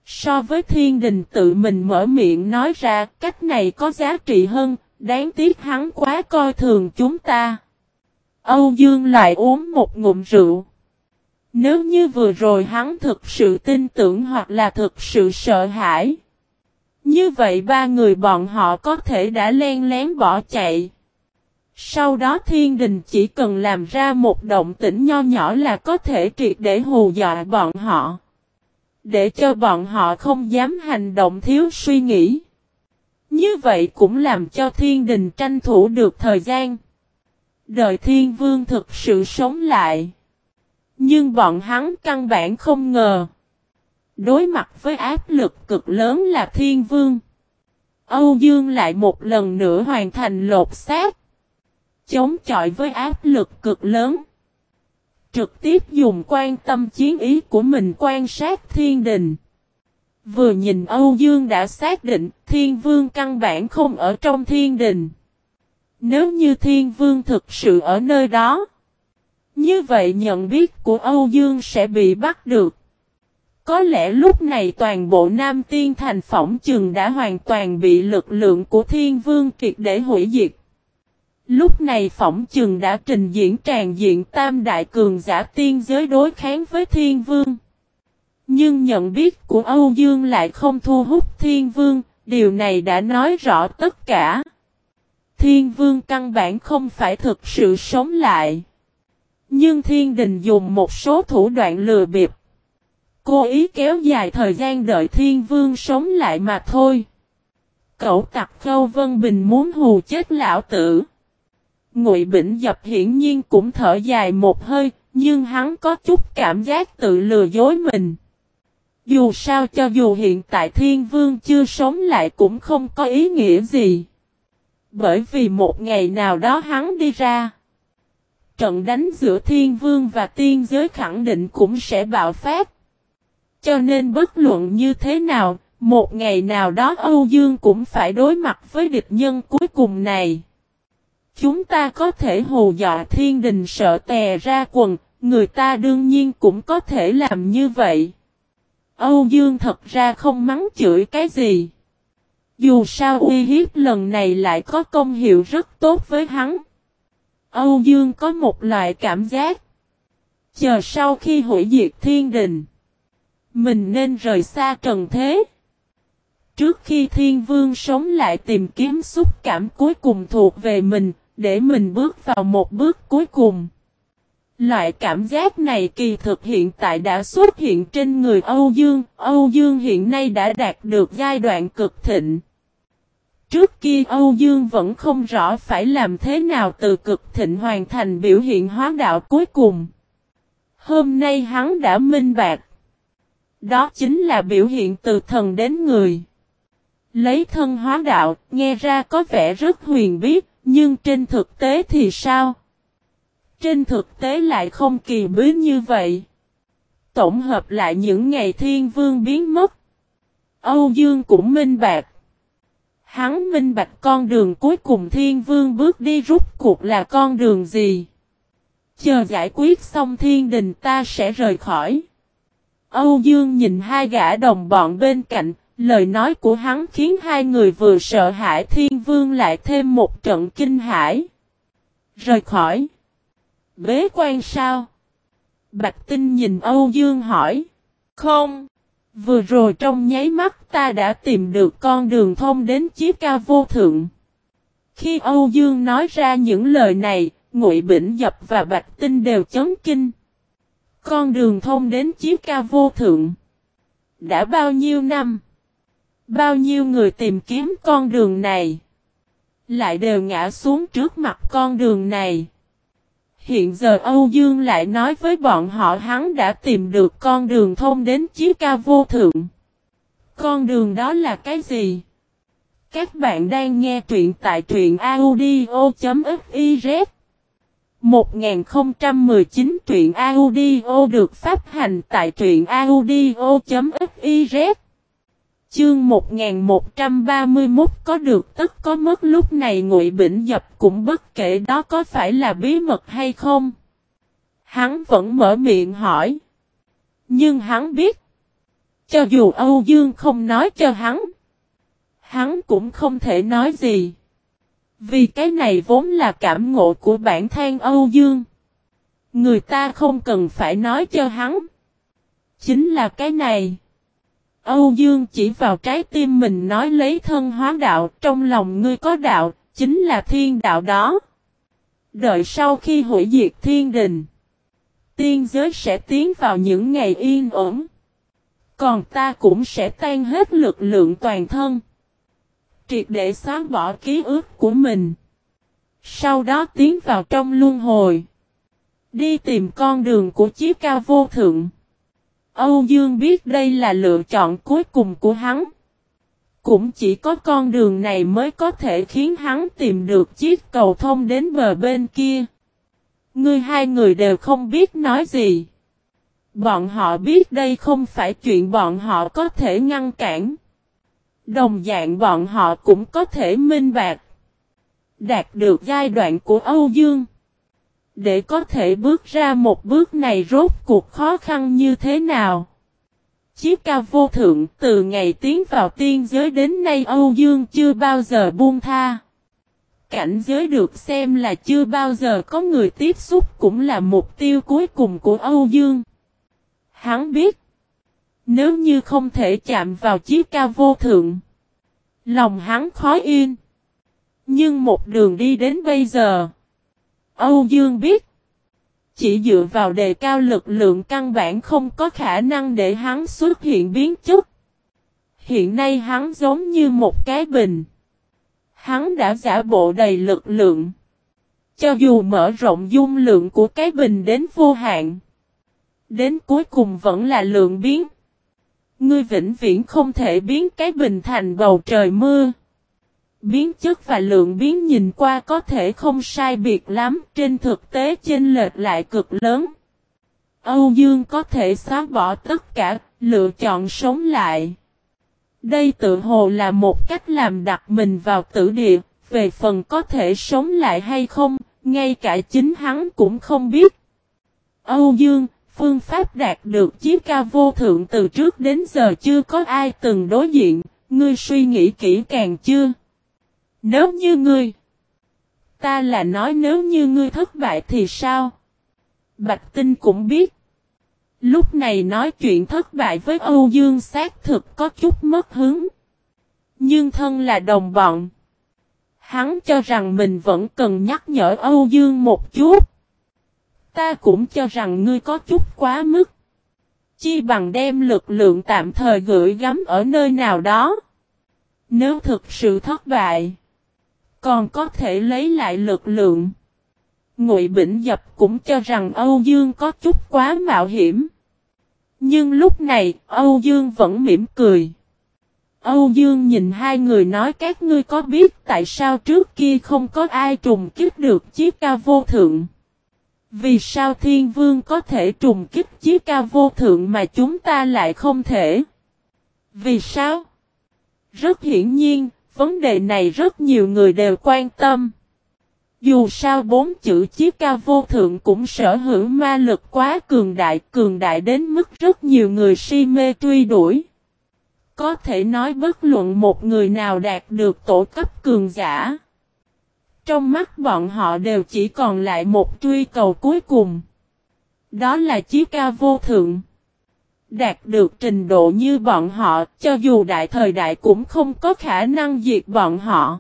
So với thiên đình tự mình mở miệng nói ra cách này có giá trị hơn, đáng tiếc hắn quá coi thường chúng ta. Âu Dương lại uống một ngụm rượu. Nếu như vừa rồi hắn thực sự tin tưởng hoặc là thực sự sợ hãi. Như vậy ba người bọn họ có thể đã len lén bỏ chạy. Sau đó thiên đình chỉ cần làm ra một động tĩnh nho nhỏ là có thể triệt để hù dọa bọn họ. Để cho bọn họ không dám hành động thiếu suy nghĩ. Như vậy cũng làm cho thiên đình tranh thủ được thời gian. Đời thiên vương thực sự sống lại. Nhưng bọn hắn căn bản không ngờ. Đối mặt với áp lực cực lớn là thiên vương. Âu Dương lại một lần nữa hoàn thành lột xác. Chống chọi với áp lực cực lớn. Trực tiếp dùng quan tâm chiến ý của mình quan sát thiên đình. Vừa nhìn Âu Dương đã xác định thiên vương căn bản không ở trong thiên đình. Nếu như thiên vương thực sự ở nơi đó. Như vậy nhận biết của Âu Dương sẽ bị bắt được. Có lẽ lúc này toàn bộ Nam Tiên thành phỏng chừng đã hoàn toàn bị lực lượng của Thiên Vương triệt để hủy diệt. Lúc này phỏng chừng đã trình diễn tràn diện tam đại cường giả tiên giới đối kháng với Thiên Vương. Nhưng nhận biết của Âu Dương lại không thu hút Thiên Vương, điều này đã nói rõ tất cả. Thiên Vương căn bản không phải thực sự sống lại. Nhưng thiên đình dùng một số thủ đoạn lừa bịp. Cố ý kéo dài thời gian đợi thiên vương sống lại mà thôi. Cậu tặc khâu vân bình muốn hù chết lão tử. Ngụy Bỉnh Dập hiển nhiên cũng thở dài một hơi, nhưng hắn có chút cảm giác tự lừa dối mình. Dù sao cho dù hiện tại thiên vương chưa sống lại cũng không có ý nghĩa gì. Bởi vì một ngày nào đó hắn đi ra trận đánh giữa thiên vương và tiên giới khẳng định cũng sẽ bạo phát. Cho nên bất luận như thế nào, một ngày nào đó Âu Dương cũng phải đối mặt với địch nhân cuối cùng này. Chúng ta có thể hù dọa thiên đình sợ tè ra quần, người ta đương nhiên cũng có thể làm như vậy. Âu Dương thật ra không mắng chửi cái gì. Dù sao uy hiếp lần này lại có công hiệu rất tốt với hắn. Âu Dương có một loại cảm giác. Chờ sau khi hủy diệt thiên đình. Mình nên rời xa trần thế. Trước khi thiên vương sống lại tìm kiếm xúc cảm cuối cùng thuộc về mình, để mình bước vào một bước cuối cùng. Loại cảm giác này kỳ thực hiện tại đã xuất hiện trên người Âu Dương, Âu Dương hiện nay đã đạt được giai đoạn cực thịnh. Trước kia Âu Dương vẫn không rõ phải làm thế nào từ cực thịnh hoàn thành biểu hiện hóa đạo cuối cùng. Hôm nay hắn đã minh bạc. Đó chính là biểu hiện từ thần đến người. Lấy thân hóa đạo, nghe ra có vẻ rất huyền biết, nhưng trên thực tế thì sao? Trên thực tế lại không kỳ bí như vậy. Tổng hợp lại những ngày thiên vương biến mất. Âu Dương cũng minh bạc. Hắn minh bạch con đường cuối cùng thiên vương bước đi rút cuộc là con đường gì. Chờ giải quyết xong thiên đình ta sẽ rời khỏi. Âu Dương nhìn hai gã đồng bọn bên cạnh, lời nói của hắn khiến hai người vừa sợ hãi thiên vương lại thêm một trận kinh hãi. Rời khỏi. Bế quan sao? Bạch Tinh nhìn Âu Dương hỏi. Không. Vừa rồi trong nháy mắt ta đã tìm được con đường thông đến chiếc ca vô thượng. Khi Âu Dương nói ra những lời này, Ngụy Bỉnh Dập và Bạch Tinh đều chấn kinh. Con đường thông đến chiếc ca vô thượng. Đã bao nhiêu năm? Bao nhiêu người tìm kiếm con đường này? Lại đều ngã xuống trước mặt con đường này. Hiện giờ Âu Dương lại nói với bọn họ hắn đã tìm được con đường thông đến chiếc ca vô thượng. Con đường đó là cái gì? Các bạn đang nghe truyện tại truyện audio.fiz 1019 truyện audio được phát hành tại truyện audio.fiz Chương 1131 có được tất có mất lúc này Ngụy Bỉnh Dập cũng bất kể đó có phải là bí mật hay không. Hắn vẫn mở miệng hỏi. Nhưng hắn biết. Cho dù Âu Dương không nói cho hắn. Hắn cũng không thể nói gì. Vì cái này vốn là cảm ngộ của bản thân Âu Dương. Người ta không cần phải nói cho hắn. Chính là cái này. Âu Dương chỉ vào trái tim mình nói lấy thân hóa đạo, trong lòng ngươi có đạo, chính là thiên đạo đó. Đợi sau khi hủy diệt thiên đình, tiên giới sẽ tiến vào những ngày yên ổn. Còn ta cũng sẽ tan hết lực lượng toàn thân. Triệt để xóa bỏ ký ức của mình. Sau đó tiến vào trong luân hồi. Đi tìm con đường của chiếc cao vô thượng. Âu Dương biết đây là lựa chọn cuối cùng của hắn. Cũng chỉ có con đường này mới có thể khiến hắn tìm được chiếc cầu thông đến bờ bên kia. Ngươi hai người đều không biết nói gì. Bọn họ biết đây không phải chuyện bọn họ có thể ngăn cản. Đồng dạng bọn họ cũng có thể minh bạc. Đạt được giai đoạn của Âu Dương. Để có thể bước ra một bước này rốt cuộc khó khăn như thế nào? Chiếc cao vô thượng từ ngày tiến vào tiên giới đến nay Âu Dương chưa bao giờ buông tha. Cảnh giới được xem là chưa bao giờ có người tiếp xúc cũng là mục tiêu cuối cùng của Âu Dương. Hắn biết, nếu như không thể chạm vào chiếc cao vô thượng, lòng hắn khó yên. Nhưng một đường đi đến bây giờ, Âu Dương biết. Chỉ dựa vào đề cao lực lượng căn bản không có khả năng để hắn xuất hiện biến chất. Hiện nay hắn giống như một cái bình. Hắn đã giả bộ đầy lực lượng. Cho dù mở rộng dung lượng của cái bình đến vô hạn. Đến cuối cùng vẫn là lượng biến. Ngươi vĩnh viễn không thể biến cái bình thành bầu trời mưa. Biến chất và lượng biến nhìn qua có thể không sai biệt lắm, trên thực tế chênh lệch lại cực lớn. Âu Dương có thể xóa bỏ tất cả, lựa chọn sống lại. Đây tự hồ là một cách làm đặt mình vào tử địa, về phần có thể sống lại hay không, ngay cả chính hắn cũng không biết. Âu Dương, Phương pháp đạt được chiếc ca vô thượng từ trước đến giờ chưa có ai từng đối diện, ngươi suy nghĩ kỹ càng chưa? Nếu như ngươi, ta là nói nếu như ngươi thất bại thì sao? Bạch Tinh cũng biết. Lúc này nói chuyện thất bại với Âu Dương xác thực có chút mất hứng. Nhưng thân là đồng bọn. Hắn cho rằng mình vẫn cần nhắc nhở Âu Dương một chút. Ta cũng cho rằng ngươi có chút quá mức. Chi bằng đem lực lượng tạm thời gửi gắm ở nơi nào đó. Nếu thực sự thất bại. Còn có thể lấy lại lực lượng. Ngụy Bỉnh Dập cũng cho rằng Âu Dương có chút quá mạo hiểm. Nhưng lúc này, Âu Dương vẫn mỉm cười. Âu Dương nhìn hai người nói các ngươi có biết tại sao trước kia không có ai trùng kích được chiếc ca vô thượng. Vì sao thiên vương có thể trùng kích chiếc ca vô thượng mà chúng ta lại không thể? Vì sao? Rất hiển nhiên, vấn đề này rất nhiều người đều quan tâm. Dù sao bốn chữ chiếc ca vô thượng cũng sở hữu ma lực quá cường đại, cường đại đến mức rất nhiều người si mê truy đuổi. Có thể nói bất luận một người nào đạt được tổ cấp cường giả. Trong mắt bọn họ đều chỉ còn lại một truy cầu cuối cùng. Đó là chiếc ca vô thượng. Đạt được trình độ như bọn họ, cho dù đại thời đại cũng không có khả năng diệt bọn họ.